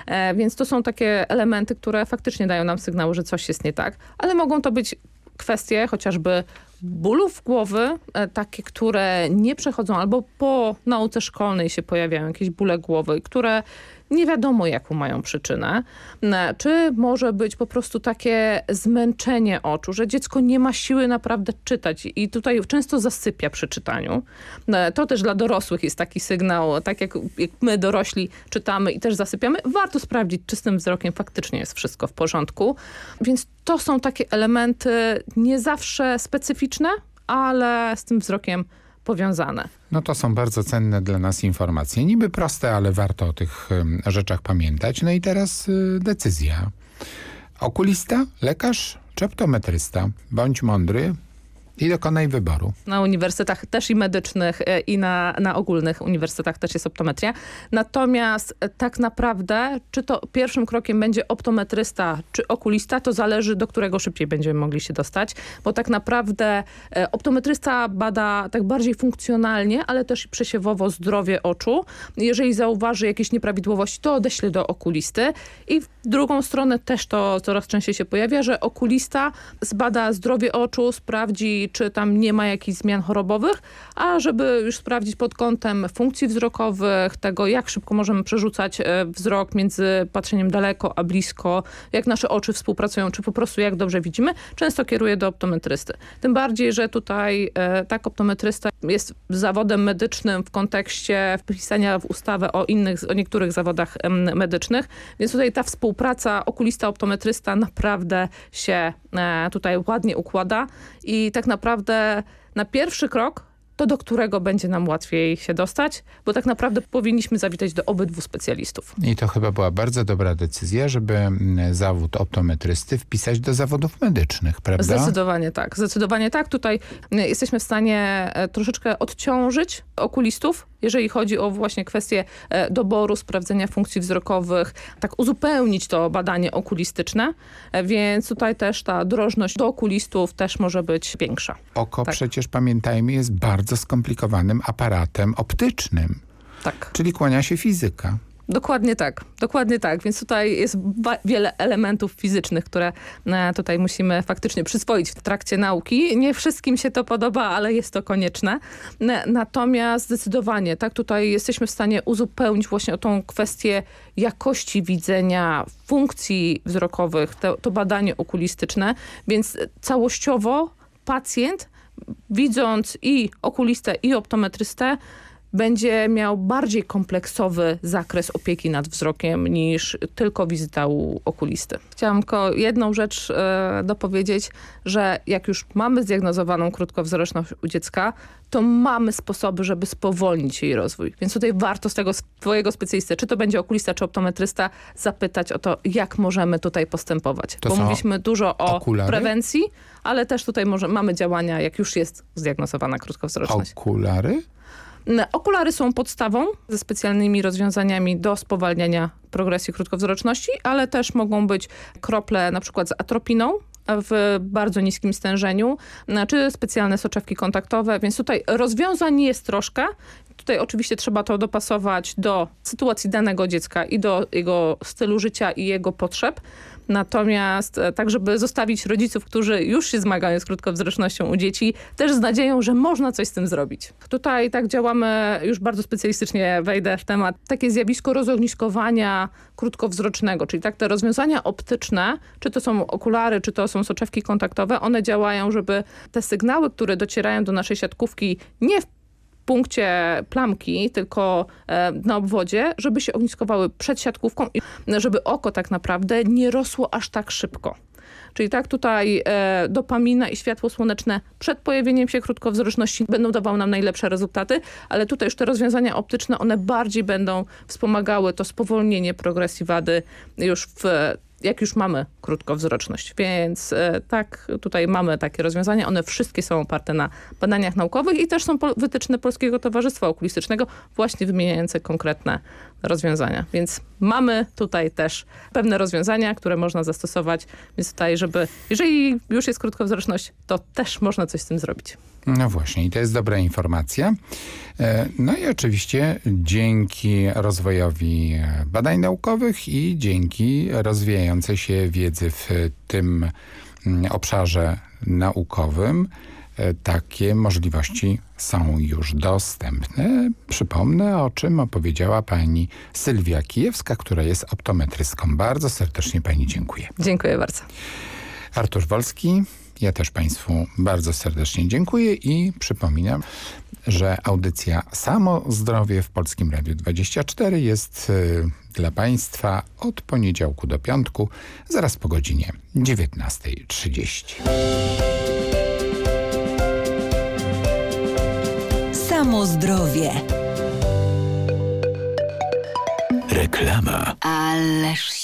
E, więc to są takie elementy, które faktycznie dają nam sygnały, że coś jest nie tak, ale mogą to być kwestie chociażby bólów głowy, e, takie, które nie przechodzą albo po nauce szkolnej się pojawiają jakieś bóle głowy, które nie wiadomo jaką mają przyczynę, e, czy może być po prostu takie zmęczenie oczu, że dziecko nie ma siły naprawdę czytać i tutaj często zasypia przy czytaniu. E, to też dla dorosłych jest taki sygnał, tak jak, jak my dorośli czytamy i też zasypiamy, warto sprawdzić, czy z tym wzrokiem faktycznie jest wszystko w porządku. Więc to są takie elementy nie zawsze specyficzne, ale z tym wzrokiem powiązane. No to są bardzo cenne dla nas informacje. Niby proste, ale warto o tych rzeczach pamiętać. No i teraz y, decyzja. Okulista, lekarz czy optometrysta? Bądź mądry, i dokonaj wyboru. Na uniwersytetach też i medycznych e, i na, na ogólnych uniwersytetach też jest optometria. Natomiast e, tak naprawdę, czy to pierwszym krokiem będzie optometrysta czy okulista, to zależy do którego szybciej będziemy mogli się dostać, bo tak naprawdę e, optometrysta bada tak bardziej funkcjonalnie, ale też i przesiewowo zdrowie oczu. Jeżeli zauważy jakieś nieprawidłowości, to odeśle do okulisty i w drugą stronę też to coraz częściej się pojawia, że okulista zbada zdrowie oczu, sprawdzi czy tam nie ma jakichś zmian chorobowych, a żeby już sprawdzić pod kątem funkcji wzrokowych, tego jak szybko możemy przerzucać e, wzrok między patrzeniem daleko a blisko, jak nasze oczy współpracują, czy po prostu jak dobrze widzimy, często kieruje do optometrysty. Tym bardziej, że tutaj e, tak optometrysta jest zawodem medycznym w kontekście wpisania w ustawę o innych, o niektórych zawodach medycznych, więc tutaj ta współpraca okulista-optometrysta naprawdę się e, tutaj ładnie układa i tak naprawdę na pierwszy krok to do którego będzie nam łatwiej się dostać, bo tak naprawdę powinniśmy zawitać do obydwu specjalistów. I to chyba była bardzo dobra decyzja, żeby mm, zawód optometrysty wpisać do zawodów medycznych, prawda? Zdecydowanie tak. Zdecydowanie tak. Tutaj mm, jesteśmy w stanie e, troszeczkę odciążyć okulistów, jeżeli chodzi o właśnie kwestię e, doboru, sprawdzenia funkcji wzrokowych, tak uzupełnić to badanie okulistyczne, e, więc tutaj też ta drożność do okulistów też może być większa. Oko tak. przecież pamiętajmy jest bardzo skomplikowanym aparatem optycznym. Tak. Czyli kłania się fizyka. Dokładnie tak, dokładnie tak. Więc tutaj jest wiele elementów fizycznych, które e, tutaj musimy faktycznie przyswoić w trakcie nauki. Nie wszystkim się to podoba, ale jest to konieczne. Natomiast zdecydowanie, tak, tutaj jesteśmy w stanie uzupełnić właśnie o tą kwestię jakości widzenia, funkcji wzrokowych, to, to badanie okulistyczne, więc całościowo pacjent widząc i okulistę i optometrystę będzie miał bardziej kompleksowy zakres opieki nad wzrokiem niż tylko wizyta u okulisty. Chciałam tylko jedną rzecz e, dopowiedzieć, że jak już mamy zdiagnozowaną krótkowzroczność u dziecka, to mamy sposoby, żeby spowolnić jej rozwój. Więc tutaj warto z tego swojego specjalisty, czy to będzie okulista, czy optometrysta, zapytać o to, jak możemy tutaj postępować. To Bo mówiliśmy dużo o okulary? prewencji, ale też tutaj może, mamy działania, jak już jest zdiagnozowana krótkowzroczność. Okulary? Okulary są podstawą ze specjalnymi rozwiązaniami do spowalniania progresji krótkowzroczności, ale też mogą być krople na przykład z atropiną, w bardzo niskim stężeniu, czy specjalne soczewki kontaktowe, więc tutaj rozwiązań jest troszkę. Tutaj oczywiście trzeba to dopasować do sytuacji danego dziecka i do jego stylu życia i jego potrzeb. Natomiast e, tak, żeby zostawić rodziców, którzy już się zmagają z krótkowzrocznością u dzieci, też z nadzieją, że można coś z tym zrobić. Tutaj tak działamy, już bardzo specjalistycznie wejdę w temat, takie zjawisko rozogniskowania krótkowzrocznego, czyli tak te rozwiązania optyczne, czy to są okulary, czy to są soczewki kontaktowe, one działają, żeby te sygnały, które docierają do naszej siatkówki nie w punkcie plamki, tylko e, na obwodzie, żeby się ogniskowały przed siatkówką i żeby oko tak naprawdę nie rosło aż tak szybko. Czyli tak tutaj e, dopamina i światło słoneczne przed pojawieniem się krótkowzroczności będą dawały nam najlepsze rezultaty, ale tutaj już te rozwiązania optyczne, one bardziej będą wspomagały to spowolnienie progresji wady już w jak już mamy krótkowzroczność. Więc e, tak, tutaj mamy takie rozwiązania. One wszystkie są oparte na badaniach naukowych i też są wytyczne Polskiego Towarzystwa Okulistycznego właśnie wymieniające konkretne rozwiązania. Więc mamy tutaj też pewne rozwiązania, które można zastosować. Więc tutaj, żeby, jeżeli już jest krótkowzroczność, to też można coś z tym zrobić. No właśnie i to jest dobra informacja. E, no i oczywiście dzięki rozwojowi e, badań naukowych i dzięki rozwijającej się wiedzy w tym mm, obszarze naukowym e, takie możliwości są już dostępne. Przypomnę, o czym opowiedziała pani Sylwia Kijewska, która jest optometrystką. Bardzo serdecznie pani dziękuję. Dziękuję bardzo. Artur Wolski, ja też Państwu bardzo serdecznie dziękuję i przypominam, że audycja Samo Zdrowie w Polskim Radiu 24 jest y, dla Państwa od poniedziałku do piątku, zaraz po godzinie 19.30. Samo Zdrowie. Reklama. Ależ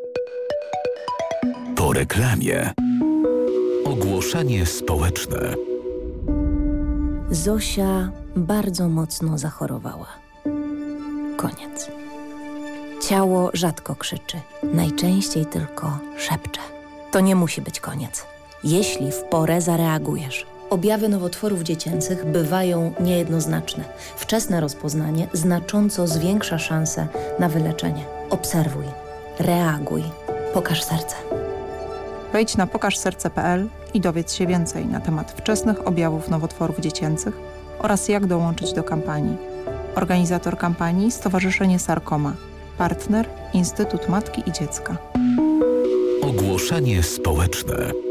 po reklamie. Ogłoszenie społeczne. Zosia bardzo mocno zachorowała. Koniec. Ciało rzadko krzyczy, najczęściej tylko szepcze. To nie musi być koniec, jeśli w porę zareagujesz. Objawy nowotworów dziecięcych bywają niejednoznaczne. Wczesne rozpoznanie znacząco zwiększa szanse na wyleczenie. Obserwuj, reaguj, pokaż serce. Wejdź na pokażserce.pl i dowiedz się więcej na temat wczesnych objawów nowotworów dziecięcych oraz jak dołączyć do kampanii. Organizator kampanii Stowarzyszenie Sarkoma. Partner Instytut Matki i Dziecka. Ogłoszenie społeczne.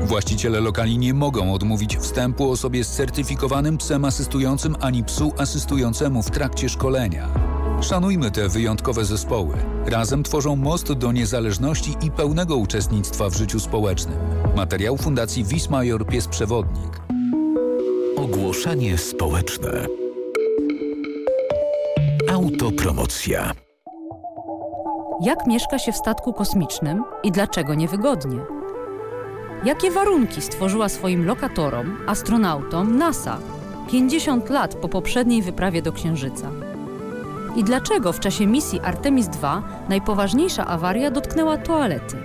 Właściciele lokali nie mogą odmówić wstępu osobie z certyfikowanym psem asystującym ani psu asystującemu w trakcie szkolenia. Szanujmy te wyjątkowe zespoły. Razem tworzą most do niezależności i pełnego uczestnictwa w życiu społecznym. Materiał Fundacji Wismajor Pies Przewodnik. Ogłoszenie społeczne. Autopromocja. Jak mieszka się w statku kosmicznym i dlaczego niewygodnie? Jakie warunki stworzyła swoim lokatorom, astronautom NASA 50 lat po poprzedniej wyprawie do Księżyca? I dlaczego w czasie misji Artemis II najpoważniejsza awaria dotknęła toalety?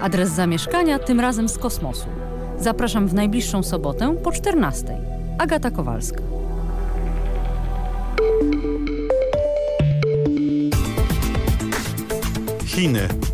Adres zamieszkania tym razem z kosmosu. Zapraszam w najbliższą sobotę po 14. Agata Kowalska. Chiny